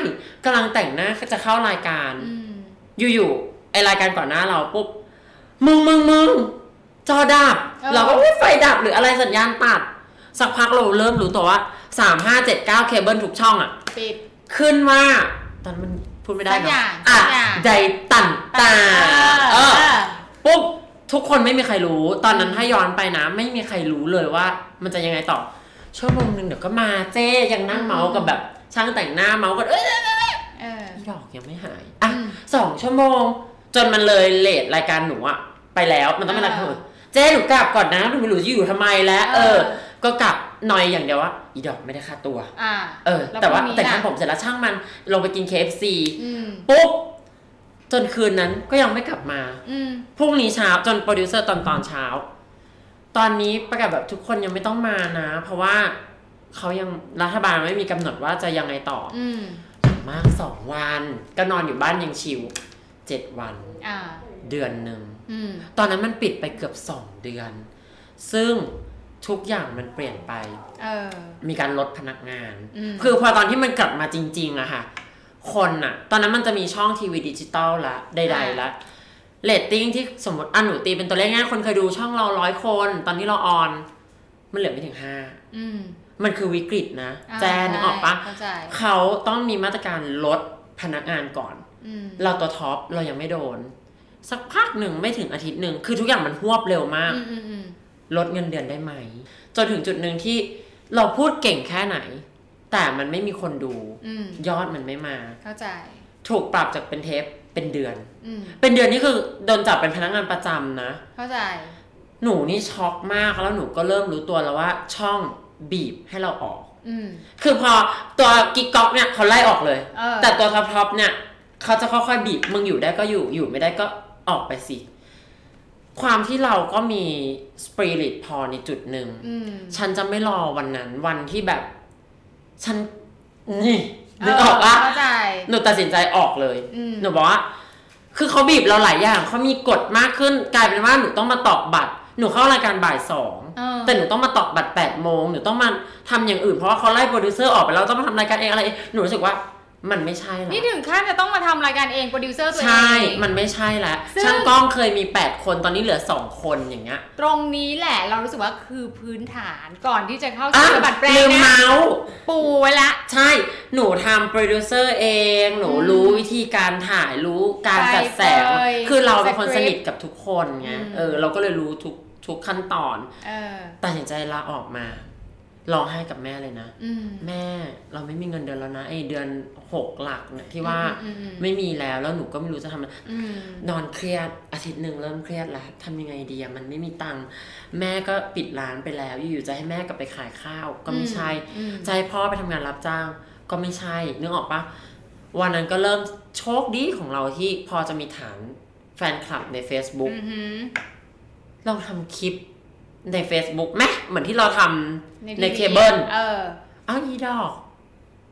กำลังแต่งหน้าจะเข้ารายการอืมอยู่ๆไอรายการก่อนหน้าเราปุ๊บมึงมึงมึงจอดับเออเราก็อุ๊ยไฟดับหรืออะไรสัญญาณตัด สักพักเราเริ่มรู้ตัวว่า สามห้าเจ็ดเก้าเคเบิลทุกช่องอะ ปิด ขึ้นว่า ตอนนนมันพูดไม่ได้สักเนอย่าอะงอะสักอย่างใดตันตาเอเอออเออ ปุ๊บทุกคนไม่มีใครรู้ ตอนนั้นถ้าย้อนไปนะ ไม่มีใครรู้เลยว่า มันจะยังไงต่อ ชั่วโมงหนึ่งเดี๋ยวก็มาเจ๊ยังนั่งเมาท์กับแบบ ช่างแต่งหน้าเมาท์กันเอ้ยเอออีดอกยังไม่หายอะ อืม สองชั่วโมง จนมันเลย late รายการหนูอะไปแล้วมันต้องเป็นรายการเอออื่นเจ๊หนูกลับก่อนนะหนูไม่รู้จะอยู่ทำไมแล้วเอเออ อ ก็กลับ หน่อยอย่างเดียวว่าอีดอกไม่ได้ค่าตัวอ่าเออแล้วแต่ว่าพรุ่งนี้แต่งล่ะทำผมเสร็จแล้วช่างมันลงไปกิน KFC อืมปุ๊บจนคืนนั้นก็ยังไม่กลับมาอืมพรุ่งนี้เช้าจนโปรดิวเซอร์ตอนตอนเช้า ตอนนี้ประกาศแบบทุกคนยังไม่ต้องมานะ เพราะว่าเขายังรัฐบาลไม่มีกำหนดว่าจะยังไงต่อ อืมอย่างมากสองวัน ก็นอนอยู่บ้านยัง chill เจ็ดวันอ่าเดือนหนึ่งอืมตอนนั้นมันปิดไปเกือบสองเดือน ซึ่ง ทุกอย่างมันเปลี่ยนไปเออมีการลดพนักงานอืมคือพอตอนที่มันกลับมาจริง ๆอะค่ะ คนอะตอนนั้นมันจะมีช่องทีวีดิจิตอลละใดๆละเรตติ้งที่สมมติอันหนูตีเป็นตัวเลขง่ายคนเคยดูช่องเราร้อยคน ตอนที่เรา on มันเหลือไม่ถึงห้าอืมมันคือวิกฤตนะาแจนนึกออกปะเข้าใจเขาต้องมีมาตรการลดพนักงานก่อนอืมเราตัวท็อปเรายังไม่โดน สักพักหนึ่งไม่ถึงอาทิตย์หนึ่ง คือทุกอย่างมันหวบเร็วมากอืมอืมอืม ลดเงินเดือนได้ไหม จนถึงจุดหนึ่งที่เราพูดเก่งแค่ไหน แต่มันไม่มีคนดูอืมยอดมันไม่มา เข้าใจ ถูกปรับจากเป็นเทปเป็นเดือนอืมเป็นเดือนนี่คือโดนจับเป็นพนักงานประจำนะ เข้าใจ หนูนี่ช็อกมากแล้วหนูก็เริ่มรู้ตัวแล้วว่าช่องบีบให้เราออกอืมคือพอตัวกิ๊กก๊อกเนี่ยเขาไล่ออกเลยเออแต่ตัว top top เนี่ยเขาจะค่อยๆบีบมึงอยู่ได้ก็อยู่อยู่ไม่ได้ก็ออกไปสิ ความที่เราก็มีสปิริตพอในจุดหนึ่งอืมฉันจะไม่รอวันนั้น วันที่แบบ ฉันนี่นึกออกปะเข้าใจหนูตัดสินใจออกเลยอืมหนูบอกว่า คือเขาบีบเราหลายอย่างเขามีกฎมากขึ้นกลายเป็นว่าหนูต้องมาตอกบัตรหนูเข้ารายการบ่ายสองเออแต่หนูต้องมาตอกบัตรแปดโมงหนูต้องมาทำอย่างอื่นเพราะว่าเขาไล่โปรดิวเซอร์ออกไปแล้วต้องมาทำรายการเองอะไรเองหนูรู้สึกว่า มันไม่ใช่ละนี่ถึงขั้นจะต้องมาทำรายการเองโปรดิวเซอร์ตัวเองใช่ มันไม่ใช่แล้วซึ่งช่างกล้องเคยมี 8 คนตอนนี้เหลือ 2 คนอย่างเงี้ย ตรงนี้แหละเรารู้สึกว่าคือพื้นฐานก่อนที่จะเข้าอะสู่บัตรแปลลืงมนะเมาส์ปูไว้ละ ใช่ หนูทำโปรดิวเซอร์เอง หนูอืมรู้วิธีการถ่ายรู้การจัดแสงไปเลยคือเราเป็นคนสสคริปต์นิทกับทุกคนไงอืมเออเราก็เลยรู้ทุกทุกขั้นตอนเออตัดสินใจลาออกมา ร้องไห้กับแม่เลยนะอืมแม่เราไม่มีเงินเดือนแล้วนะไอเดือนหกหลักเนี่ยที่ว่าอืมอืมอืมไม่มีแล้วแล้วหนูก็ไม่รู้จะทำอะไรอืมนอนเครียดอาทิตย์หนึ่งเริ่มเครียดแล้วทำยังไงดีอะมันไม่มีตังค์แม่ก็ปิดร้านไปแล้ว อยู่ๆจะให้แม่กลับไปขายข้าว ก็ไม่ใช่อืมจะให้พ่อไปทำงานรับจ้าง ก็ไม่ใช่นึกออกปะวันนั้นก็เริ่มโชคดีของเราที่พอจะมีฐานแฟนคลับใน Facebook อือหือเราทำคลิป ใน Facebook ไหมเหมือนที่เราทำในทีวีเคเบิลเอออ้าวอีดอก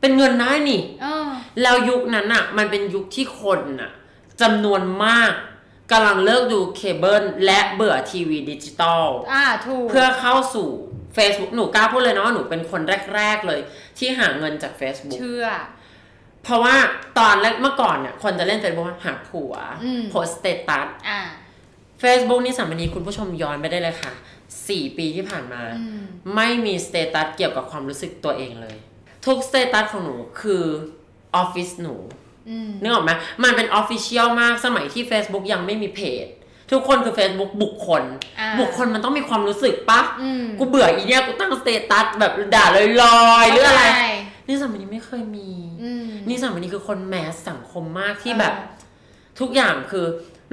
เป็นเงินได้นี่เออแล้วยุคนั้นอะมันเป็นยุคที่คนอะจำนวนมากกำลังเลิกดูเคเบิลและเบื่อทีวีดิจิตอลอ่าถูกเพื่อเข้าสู่ Facebook หนูกล้าพูดเลยนะว่าหนูเป็นคนแรก ๆเลย ที่หาเงินจาก Facebook เชื่อ เพราะว่าตอนแรกเมื่อก่อนเนี่ยคนจะเล่น Facebook ว่าหาผัวอืมโพสสเตตัสอ่า Facebook นี่สามนีคุณผู้ชมย้อนไปได้เลยค่ะ 4ปีที่ผ่านมาอืมไม่มี status เกี่ยวกับความรู้สึกตัวเองเลย ทุก status ของหนูคือ official หนูอืมนึกออกไหมมันเป็น official มากสมัยที่ Facebook ยังไม่มีเพจ ทุกคนคือ Facebook บุคคลอ่าบุคคลมันต้องมีความรู้สึกปะอืมกูเบื่ออีเนี่ยกูตั้ง status แบบด่าลอยๆหรืออะไรเข้าใจนี่สมัยนี้ไม่เคยมีอืมนิสามณีคือคน mass สังคมมากที่เออแบบ ทุกอย่างคือ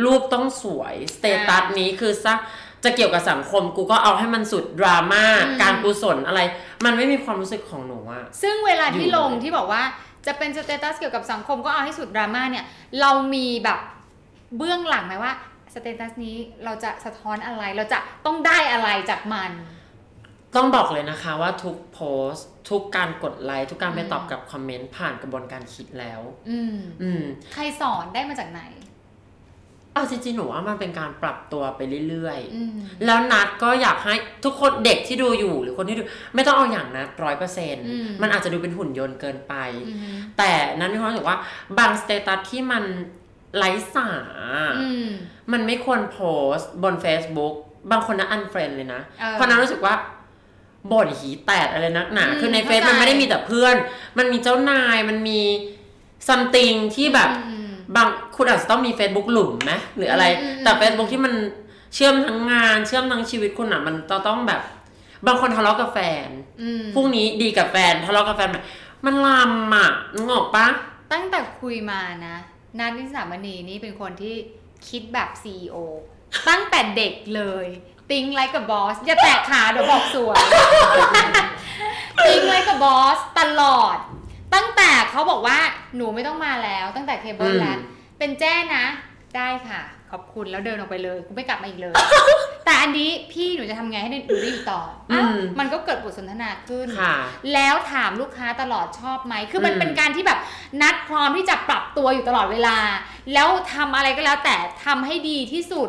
รูปต้องสวย status อ่านี้นี้คือซัก จะเกี่ยวกับสังคมกูก็เอาให้มันสุดดราม่าอืมการกุศลอะไร มันไม่มีความรู้สึกของหนูอะซึ่งเวลาที่อยู่ลงที่บอกว่าจะเป็น status เกี่ยวกับสังคมก็เอาให้สุดดราม่าเนี่ย เรามีแบบเบื้องหลังไหมว่า status นี้เราจะสะท้อนอะไรเราจะต้องได้อะไรจากมัน ต้องบอกเลยนะคะว่าทุกโพสต์ทุกการกดไลค์ทุกการไปอืมตอบกับคอมเมนต์ผ่านกระบวนการคิดแล้ว อืมอืมใครสอนได้มาจากไหน เอาจริงๆหนูว่ามันเป็นการปรับตัวไปเรื่อยอืมๆแล้วนัทก็อยากให้ทุกคนเด็กที่ดูอยู่หรือคนที่ดู ไม่ต้องเอาอย่างนัทร้อยเปอร์เซ็นต์อืมมันอาจจะดูเป็นหุ่นยนต์เกินไปอืมแต่นัทมีความรู้สึกว่าบาง status ที่มันไร้สาระอืมมันไม่ควรโพสต์บน Facebook บางคนนะ unfriend เลยนะเออเพราะนัทรู้สึกว่าบ่นหีแตดอะไรนักหนาอืมคือในเฟซเข้าใจมันไม่ได้มีแต่เพื่อน มันมีเจ้านายมันมี something ที่แบบอืม บางคุณอาจจะต้องมี Facebook หลุมไหมหรืออะไรอืมอืมแต่ Facebook ที่มันเชื่อมทั้งงาน เชื่อมทั้งชีวิตคุณอะ มันจะต้องแบบ บางคนทะเลาะกับแฟนอืมพรุ่งนี้ดีกับแฟนทะเลาะกับแฟนแบบมันรำอะนึกออกปะตั้งแต่คุยมานะนัทนิสามณีนี่เป็นคนที่คิดแบบ CEO ตั้งแต่เด็กเลยติงไลกับบอสอย่าแตกขาเดี๋ยวบอกสวยติงไลกับบอสตลอด ตั้งแต่เขาบอกว่าหนูไม่ต้องมาแล้วตั้งแต่เคเบิลแล้ว เป็นแจ้นะ ได้ค่ะ ขอบคุณแล้วเดินออกไปเลยกูไม่กลับมาอีกเลย แต่อันนี้พี่หนูจะทำไงให้หนูได้อยู่ต่ออ้าวมันก็เกิดบทสนทนาขึ้น ค่ะ แล้วถามลูกค้าตลอดชอบไหม คือมันอืม เป็นการที่แบบนัทพร้อมที่จะปรับตัวอยู่ตลอดเวลา แล้วทำอะไรก็แล้วแต่ทำให้ดีที่สุด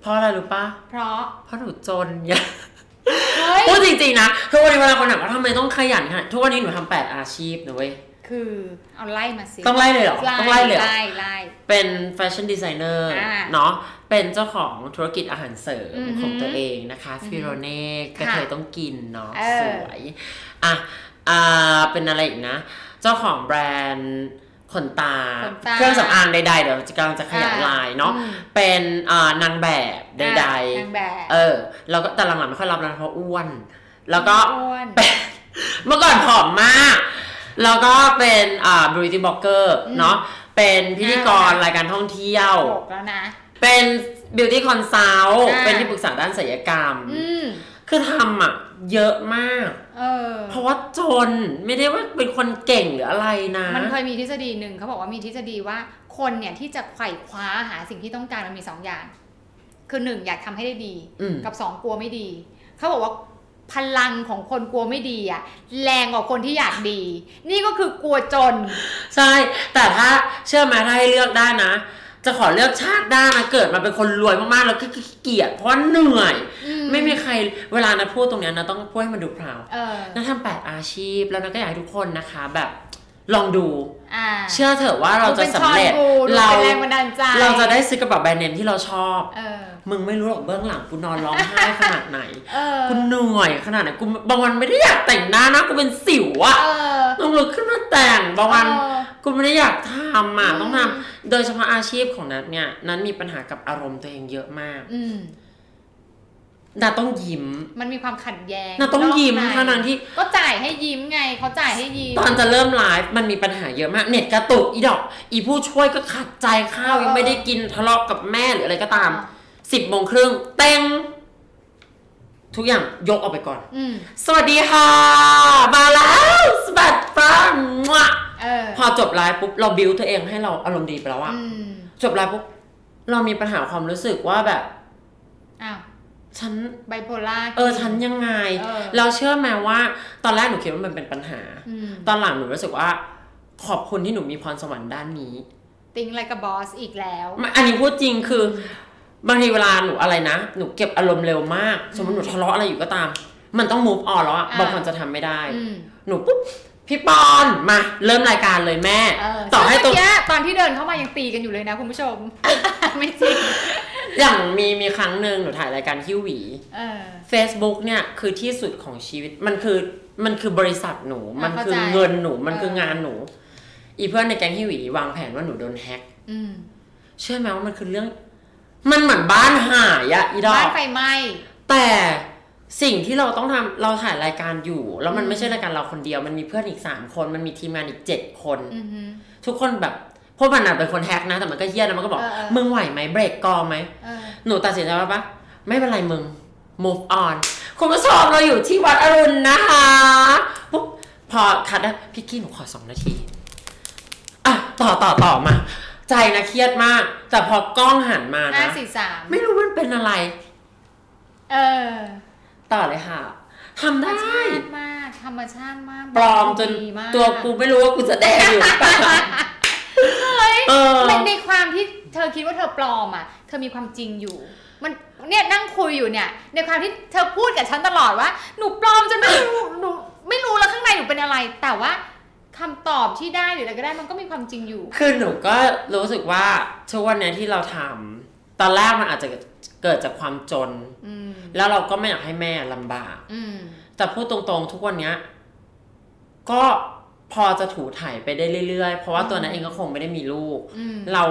เพราะอะไรรู้ปะเพราะ เพราะหนูจนเนี่ยเฮ้ย พูดจริงๆนะทุกวันนี้เวลาคนถามว่าทำไมต้องขยันขนาดทุกวันนี้หนูทำแปดอาชีพนะเว้ยคือเอาไล่มาสิ ต้องไล่เลยเหรอ ต้องไล่เลยเหรอไล่ไล่เป็น fashion designer อ่าเนาะเป็นเจ้าของธุรกิจอาหารเสริมอือหือของตัวเองนะคะอือหือฟิโรเน่กระค่ะเทยต้องกินเนาะเออสวยอะอ่าเป็นอะไรอีกนะ เจ้าของแบรนด์ ขนตาขนตา เครื่องสำอางใดๆเดี๋ยวจะกำลังจะขยายลายเนาะอืมเป็นอ่านางแบบใดอะนางแบบๆเออแล้วก็แต่หลังๆไม่ค่อยรับแล้วนะเพราะอ้วน แล้วก็อ้วนเมื่อก่อนผอมมาก แล้วก็เป็นอ่า beauty blogger อืมเนาะเป็นพิธีกรอ่ารายการท่องเที่ยวหกแล้วนะเป็น beauty consult อ่าเป็นที่ปรึกษาด้านศัลยกรรมอืม คือทำอะ เยอะมาก เออ เพราะว่าจนไม่ได้ว่าเป็นคนเก่งหรืออะไรนะ มันเคยมีทฤษฎีหนึ่งเขาบอกว่ามีทฤษฎีว่าคนเนี่ยที่จะไขว่คว้าหาสิ่งที่ต้องการมันมีสองอย่าง คือหนึ่งอยากทำให้ได้ดีอืมกับสองกลัวไม่ดี เขาบอกว่าพลังของคนกลัวไม่ดีอะแรงกว่าคนที่อยากดี นี่ก็คือกลัวจน ใช่ แต่ถ้าเชื่อไหมถ้าให้เลือกได้นะ จะขอเลือกชาติได้นะเกิดมาเป็นคนรวยมากๆ แล้วก็ขี้เกียจเพราะว่าเหนื่อยอืไม่มีใครเวลานะพูดตรงเนี้ยนะต้องพูดให้มันดูพราวเออนะทำแปดอาชีพแล้วนะก็อยากให้ทุกคนนะคะแบบ ลองดูอ่าเชื่อเถอะว่าเราจะสำเร็จดูเราเป็นแรงบันดาลใจเราจะได้ซื้อกระเป๋าแบรนด์เนมที่เราชอบเออมึงไม่รู้หรอกเบื้องหลังกูนอนร้องไห้ขนาดไหนเออกูเหนื่อยขนาดไหนกูบางวันไม่ได้อยากแต่งหน้านะกูเป็นสิวอะเออต้องลุกขึ้นมาแต่งบางวันเออกูไม่ได้อยากทำอะอืมต้องทำโดยเฉพาะอาชีพของนัทเนี่ยนัทมีปัญหากับอารมณ์ตัวเองเยอะมากอืม นัทต้องยิ้ม มันมีความขัดแย้งนัทต้องยิ้มนอกในเท่านั้นที่ ก็จ่ายให้ยิ้มไงเขาจ่ายให้ยิ้ม ตอนจะเริ่มไลฟ์มันมีปัญหาเยอะมาก เน็ตกระตุกอีดอก อีผู้ช่วยก็ขัดใจข้าวเออยังไม่ได้กินทะเลาะกับแม่หรืออะไรก็ตามอ่าสิบโมงครึ่งเต็งทุกอย่างยกออกไปก่อนอืมสวัสดีค่ะ มาแล้วสบัดฟังมั่วเออพอจบไลฟ์ปุ๊บเราบิวตัวเองให้เราอารมณ์ดีไปแล้วอะอืมจบไลฟ์ปุ๊บเรามีปัญหาความรู้สึกว่าแบบอ้าว ฉันไบโพล่าเออฉันยังไงเออเราเชื่อไหมว่า ตอนแรกหนูคิดว่ามันเป็นปัญหาอืมตอนหลังหนูรู้สึกว่า ขอบคุณที่หนูมีพรสวรรค์ด้านนี้ ติงไลกับบอสอีกแล้วไม่อันนี้พูดจริงคือบางทีเวลาหนูอะไรนะ หนูเก็บอารมณ์เร็วมาก สมมติหนูทะเลาะอะไรอยู่ก็ตาม มันต้อง move on แล้วอะอ่าบางคนจะทำไม่ได้อืมหนูปุ๊บพี่ปอนมาเริ่มรายการเลยแม่เออต่อให้ซึ่งตัวเมื่อกี้ตอนที่เดินเข้ามายังตีกันอยู่เลยนะคุณผู้ชม ไม่จริง อย่างมีมีครั้งหนึ่งหนูถ่ายรายการฮิวหวีเออ Facebook เนี่ยคือที่สุดของชีวิตมันคือมันคือบริษัทหนูอะมันคือเข้าใจเงินหนูมันเออคืองานหนู อีเพื่อนในแก๊งฮิวหวีวางแผนว่าหนูโดนแฮ็กอืมเชื่อไหมว่ามันคือเรื่อง มันเหมือนบ้านหายอะอีดอบ้านกไฟไหม้แต่สิ่งที่เราต้องทำเราถ่ายรายการอยู่ แล้วมันอืมไม่ใช่รายการเราคนเดียว มันมีเพื่อนอีกสามคน มันมีทีมงานอีกเจ็ดคนอือหือทุกคนแบบ พวกมันอาจเป็นคนแฮกนะ แต่มันก็เฮี้ยนะมันก็บอกเออเออมึงไหวไหมเบรกกองไหมเออหนูตัดสินใจว่าปะไม่เป็นไรมึง move on คุณผู้ชมเราอยู่ที่วัดอรุณนะคะปุ๊บพอคัดได้พี่กี้หนูขอสองนาทีอะต่อต่อต่อมา ใจนะเครียดมาก แต่พอกล้องหันมาห้านะสี่สามไม่รู้มันเป็นอะไร เออ ต่อเลยค่ะทำธรรมได้ชาติมากธรรมชาติมากปลอมจนดีมากตัวกูไม่รู้ว่ากูแสดงอยู่หรือเปล่า เออในในความที่เธอคิดว่าเธอปลอมอะ เธอมีความจริงอยู่ มันเนี่ยนั่งคุยอยู่เนี่ย ในความที่เธอพูดกับฉันตลอดว่า หนูปลอมจนไม่รู้หนูไม่รู้แล้วข้างในหนูเป็นอะไร แต่ว่าคำตอบที่ได้หรืออะไรก็ได้มันก็มีความจริงอยู่ คือหนูก็รู้สึกว่าทุกวันเนี้ยที่เราทำตอนแรกมันอาจจะเกิดจากความจนอืมแล้วเราก็ไม่อยากให้แม่ลำบากอืมแต่พูดตรงๆทุกวันเนี้ย ก็ พอจะถูถ่ายไปได้เรื่อยๆ เพราะว่าตัวนั้นเองก็คงไม่ได้มีลูกอืมเรา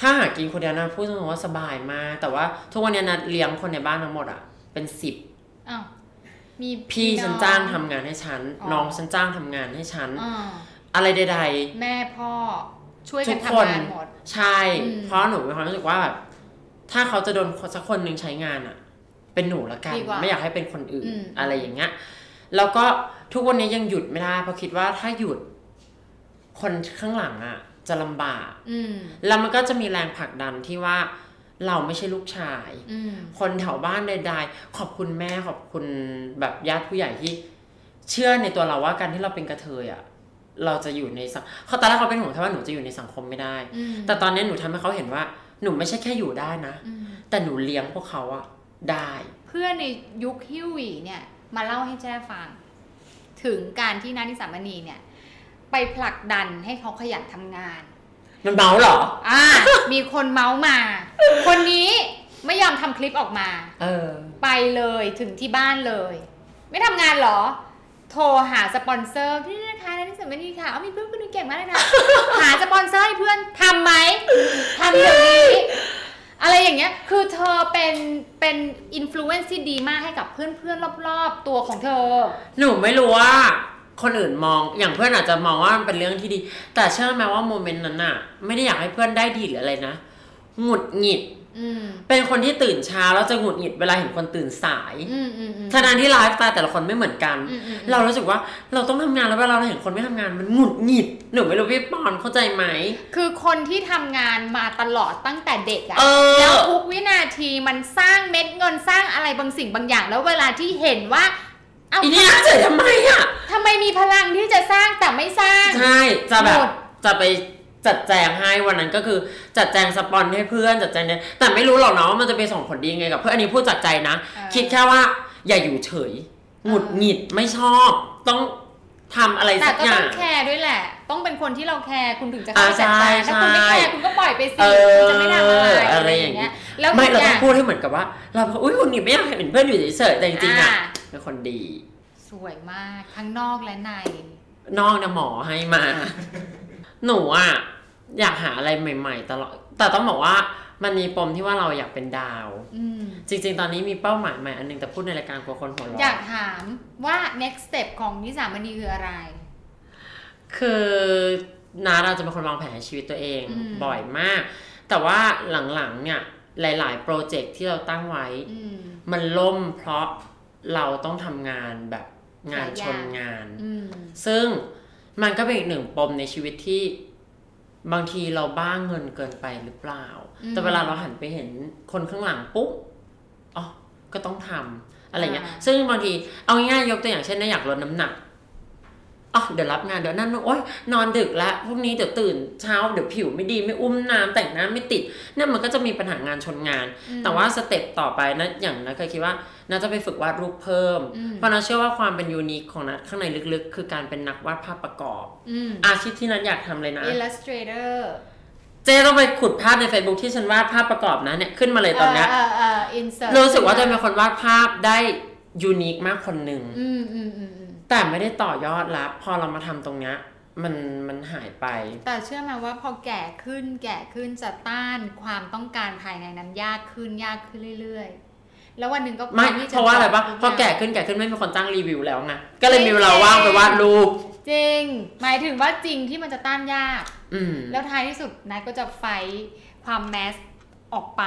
ถ้าหากินคนเดียวนะพูดตรงๆว่าสบายมาก แต่ว่าทุกวันเนี้ยนัดเลี้ยงคนในบ้านทั้งหมดอะ เป็นสิบอ้าวมีพี่น้อฉันจ้างทำงานให้ฉันอ๋อน้องฉันจ้างทำงานให้ฉันอ่าอะไรใดแม่พ่อช่วยๆทุกันกทำคนงานหมดใช่อืมเพราะหนูมีความรู้สึกว่าแบบถ้าเขาจะโดนสักคนหนึ่งใช้งานอะ เป็นหนูละกันดีกว่าไม่อยากให้เป็นคนอื่นอืมอะไรอย่างเงี้ย แล้วก็ทุกวันนี้ยังหยุดไม่ได้เพราะคิดว่าถ้าหยุด คนข้างหลังอะ จะลำบากอืมแล้วมันก็จะมีแรงผลักดันที่ว่าเราไม่ใช่ลูกชายอืมคนแถวบ้านใดๆ ขอบคุณแม่ขอบคุณแบบญาติผู้ใหญ่ที่ เชื่อในตัวเราว่าการที่เราเป็นกระเทยอะเราจะอยู่ในสังเขาตอนแรกเขาเป็นห่วงแค่ว่าหนูจะอยู่ในสังคมไม่ได้อืมแต่ตอนนี้หนูทำให้เขาเห็นว่าหนูไม่ใช่แค่อยู่ได้นะอืมแต่หนูเลี้ยงพวกเขาอะได้ เพื่อนในยุคฮิวหวีเนี่ย มาเล่าให้แจ้ฟัง ถึงการที่นานิสามณีเนี่ย ไปผลักดันให้เขาขยันทำงาน มันเมาเหรอ อ่า มีคนเมาส์มา คนนี้ไม่ยอมทำคลิปออกมา เออ ไปเลยถึงที่บ้านเลย ไม่ทำงานเหรอ โทรหาสปอนเซอร์พี่นะคะนันนิสามณีค่ะเอามีเพื่อนคนนึงเก่งมากเลยนะ หาสปอนเซอร์ให้เพื่อนทำไหมทำเดี๋ยวนี้ อะไรอย่างเงี้ย คือเธอเป็นเป็นinfluence ที่ดีมากให้กับเพื่อนๆรอบๆตัวของเธอ หนูไม่รู้ว่า คนอื่นมองอย่างเพื่อนอาจจะมองว่ามันเป็นเรื่องที่ดี แต่เชื่อไหมว่า moment นั้นอะไม่ได้อยากให้เพื่อนได้ดีหรืออะไรนะหงุดหงิด เป็นคนที่ตื่นเช้าแล้วจะหงุดหงิดเวลาเห็นคนตื่นสายอืมอืมอืมทั้งๆ ที่ไลฟ์สไตล์แต่ละคนไม่เหมือนกันอืมอืมเรารู้สึกว่าเราต้องทำงานแล้วเวลาเราเห็นคนไม่ทำงานมันหงุดหงิดหนูไม่รู้พี่ปอนเข้าใจไหม คือคนที่ทำงานมาตลอดตั้งแต่เด็กอะเออแล้วทุกวินาทีมันสร้างเม็ดเงินสร้างอะไรบางสิ่งบางอย่าง แล้วเวลาที่เห็นว่าเอ้าอีนี่น่าเฉยทำไมอะทำไมมีพลังที่จะสร้างแต่ไม่สร้าง ใช่ จะแบบหมดจะไป จัดแจงให้วันนั้นก็คือจัดแจงสปอนให้เพื่อนจัดแจงเนี่ยแต่ไม่รู้หรอกนะว่ามันจะไปส่งผลดียังไงกับเพื่อนอันนี้พูดจากใจนะเออคิดแค่ว่าอย่าอยู่เฉยหงุดหงิดไม่ชอบ ต้องทำอะไรแต่สักก็อต้ย่าองงแคร์ด้วยแหละ ต้องเป็นคนที่เราแคร์คุณถึงจะเข้าไปอ่าจัดการใช่ถ้าคุณไม่แคร์ใช่คุณก็ปล่อยไปสิเออคุณจะไม่ทำอะไรอะอะไรไรออย่าย่างงเงี้เงี้ยยแล้วไม่เราอีกต้ออย่างงพูดให้เหมือนกับว่า เราอุ้ยคนนี้ไม่อยากเห็นเพื่อนอยู่เฉยๆแต่จริงๆอะอ่าเป็นคนดี สวยมากทั้งนอกและใน นอกนะหมอให้มา หนูอะอยากหาอะไรใหม่ ๆ ตลอด แต่ต้องบอกว่ามันมีปมที่ว่าเราอยากเป็นดาวอืมจริง ๆ ตอนนี้มีเป้าหมายใหม่อันหนึงแต่พูดในรายการกลัวคนหัวเราะอยากถามว่า next step ของนิสามณีคืออะไร คือนาเราจะเป็นคนวางแผนชีวิตตัวเองอืมบ่อยมาก แต่ว่าหลังๆเนี่ยหลาย ๆ โปรเจกต์ที่เราตั้งไว้อืมมันล่มเพราะเราต้องทำงานแบบงานหลายอชย่างนงานอืมซึ่ง มันก็เป็นอีกหนึ่งปมในชีวิตที่บางทีเราบ้าเงินเกินไปหรือเปล่าอืมแต่เวลาเราหันไปเห็นคนข้างหลังปุ๊บ อ๋อ ก็ต้องทำอะไรเงี้ยอ่าซึ่งบางทีเอาง่ายๆยกตัวอย่างเช่นนะอยากลดน้ำหนัก อ๋อเดี๋ยวรับงานเดี๋ยวนั่นโอ๊ยนอนดึกแล้วพรุ่งนี้เดี๋ยวตื่นเช้าเดี๋ยวผิวไม่ดีไม่อุ้มน้ำแต่งหน้าไม่ติดเนี่ยมันก็จะมีปัญหางานชนงานอืมแต่ว่าสเต็ปต่อไปนะอย่างนะเคยคิดว่าน่าจะไปฝึกวาดรูปเพิ่มอืมเพราะนะเชื่อว่าความเป็นยูนิคของนัทข้างในลึกๆ คือการเป็นนักวาดภาพประกอบอืมอาชีพที่นัทอยากทำเลยนะ illustrator เจ๊ต้องไปขุดภาพใน Facebook ที่ฉันวาดภาพประกอบนะเนี่ยขึ้นมาเลยตอนเนี้ยเออเออเออ insert รู้สึกว่าจะเป็นคนวาดภาพได้ยูนิคมากคนหนึ่งอืมอืมอืมอืม แต่ไม่ได้ต่อยอดละพอเรามาทำตรงเนี้ยมันมันหายไป แต่เชื่อไหมว่าพอแก่ขึ้นแก่ขึ้นจะต้านความต้องการภายในนั้นยากขึ้นยากขึ้นเรื่อยๆ แล้ววันหนึ่งก็พไม่อที่จเพราะว่าอะไรปะทุพอแก่ย่างขึ้นแก่ขึ้นไม่มีคนจ้างรีวิวแล้วไงก็เลยมีเวลาว่างไปวาดรูปจริง หมายถึงว่าจริงที่มันจะต้านยากอืมแล้วท้ายที่สุดนายก็จะไฟท์ความ mass ออกไป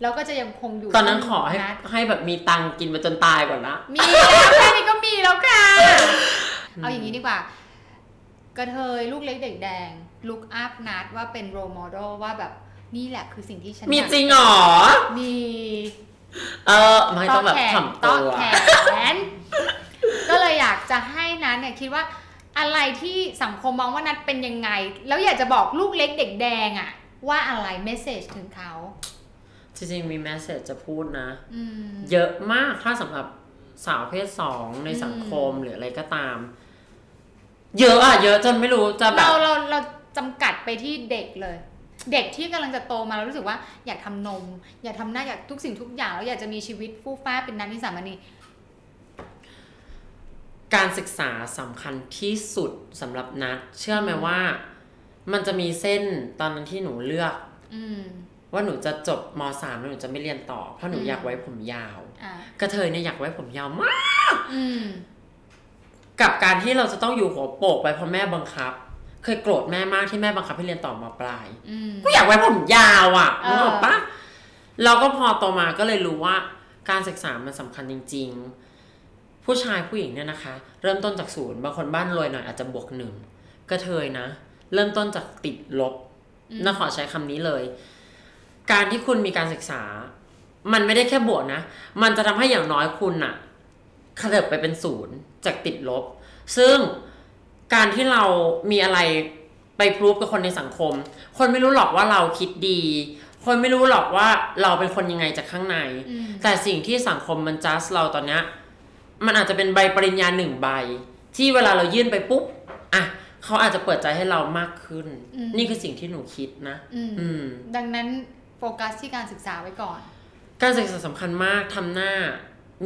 แล้วก็จะยังคงอยู่ ตอนนั้นขอให้นัทให้แบบมีตังค์กินไปจนตายก่อนนะ มีแล้วแค่นี้ก็มีแล้วค่ะ เอาอย่างนี้ดีกว่า กะเทยลูกเล็กเด็กแดง look up นัทว่าเป็น role model ว่าแบบนี่แหละคือสิ่งที่ฉัน มีอยากจริงเหรอ มี เออไม่ต้องแบบแขนถ่อมต้ตัอวแขนก็เลยอยากจะให้นัทเนี่ยคิดว่าอะไรที่สังคมมองว่านัทเป็นยังไง แล้วอยากจะบอกลูกเล็กเด็กแดงอะว่าอะไรเมสเซจถึงเขา จริงๆมีแมสเซจจะพูดนะอืมเยอะมากถ้าสำหรับสาวเพศสองในอืมสังคมหรืออะไรก็ตาม เยอะอะเยอะจนไม่รู้จะแบบเราเราเราจำกัดไปที่เด็กเลย เด็กที่กำลังจะโตมาเรารู้สึกว่าอยากทำนม อยากทำหน้าอยากทุกสิ่งทุกอย่างแล้วอยากจะมีชีวิตฟู่ฟ้าเป็นนันทิสามณีการศึกษาสำคัญที่สุดสำหรับนัด เชื่อไหมว่า มันจะมีเส้นตอนนั้นที่หนูเลือกอืม ว่าหนูจะจบมสามแล้วหนูจะไม่เรียนต่อ เพราะหนูอืมอยากไว้ผมยาวอะกระเทยเนี่ยอยากไว้ผมยาวมากอืมกับการที่เราจะต้องอยู่หัวโปกไปเพราะแม่บังคับ เคยโกรธแม่มากที่แม่บังคับให้เรียนต่อมาปลายอืมก็อยากไว้ผมยาวอะเออนึกออกปะเราก็พอโตมาก็เลยรู้ว่า การศึกษามันสำคัญจริง ๆ ผู้ชายผู้หญิงเนี่ยนะคะ เริ่มต้นจากศูนย์บางคนบ้านรวยหน่อยอาจจะบวกหนึ่งกระเทยนะ เริ่มต้นจากติดลบอืมน่าขอใช้คำนี้เลย การที่คุณมีการศึกษา มันไม่ได้แค่บวกนะ มันจะทำให้อย่างน้อยคุณน่ะขยับไปเป็นศูนย์จากติดลบ ซึ่งการที่เรามีอะไรไปพรูฟกับคนในสังคม คนไม่รู้หรอกว่าเราคิดดี คนไม่รู้หรอกว่าเราเป็นคนยังไงจากข้างในอืมแต่สิ่งที่สังคมมันจัดเราตอนเนี้ยมันอาจจะเป็นใบปริญญาหนึ่งใบ ที่เวลาเรายื่นไปปุ๊บอะเขาอาจจะเปิดใจให้เรามากขึ้นอืมนี่คือสิ่งที่หนูคิดนะ อืมอืมดัดังนั้น โฟกัสที่การศึกษาไว้ก่อน การศึกษาสำคัญมากทำหน้า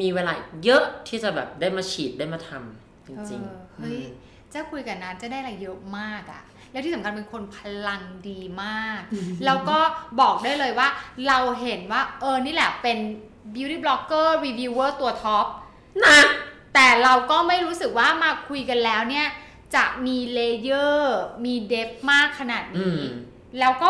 มีเวลาเยอะที่จะแบบได้มาฉีดได้มาทำจริงเออๆเฮ้ยอืมเจ้าคุยกับนัทจะได้อะไรเยอะมากอะแล้วที่สำคัญเป็นคนพลังดีมาก แล้วก็บอกได้เลยว่า เราเห็นว่า เออนี่แหละเป็น beauty blogger reviewer ตัว top นะแต่เราก็ไม่รู้สึกว่ามาคุยกันแล้วเนี่ย จะมี layer มี depth มากขนาดอืนี้อืมแล้วก็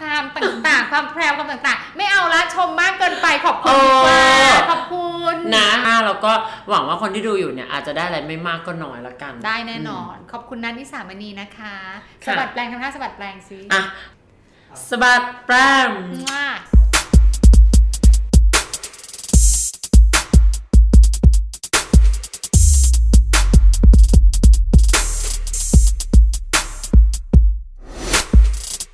ความต่างๆ ความแพรวความต่างๆ ไม่เอาละชมมากเกินไปขอบคุณดีกว่าขอบคุณนะแล้วก็หวังว่าคนที่ดูอยู่เนี่ยอาจจะได้อะไรไม่มากก็น้อยละกัน ได้แน่นอน ขอบคุณนัทนิสามณีนะคะสค่ะบัดแปลงทำท่าสบัดแปลงซิอะสะบัดแปรมา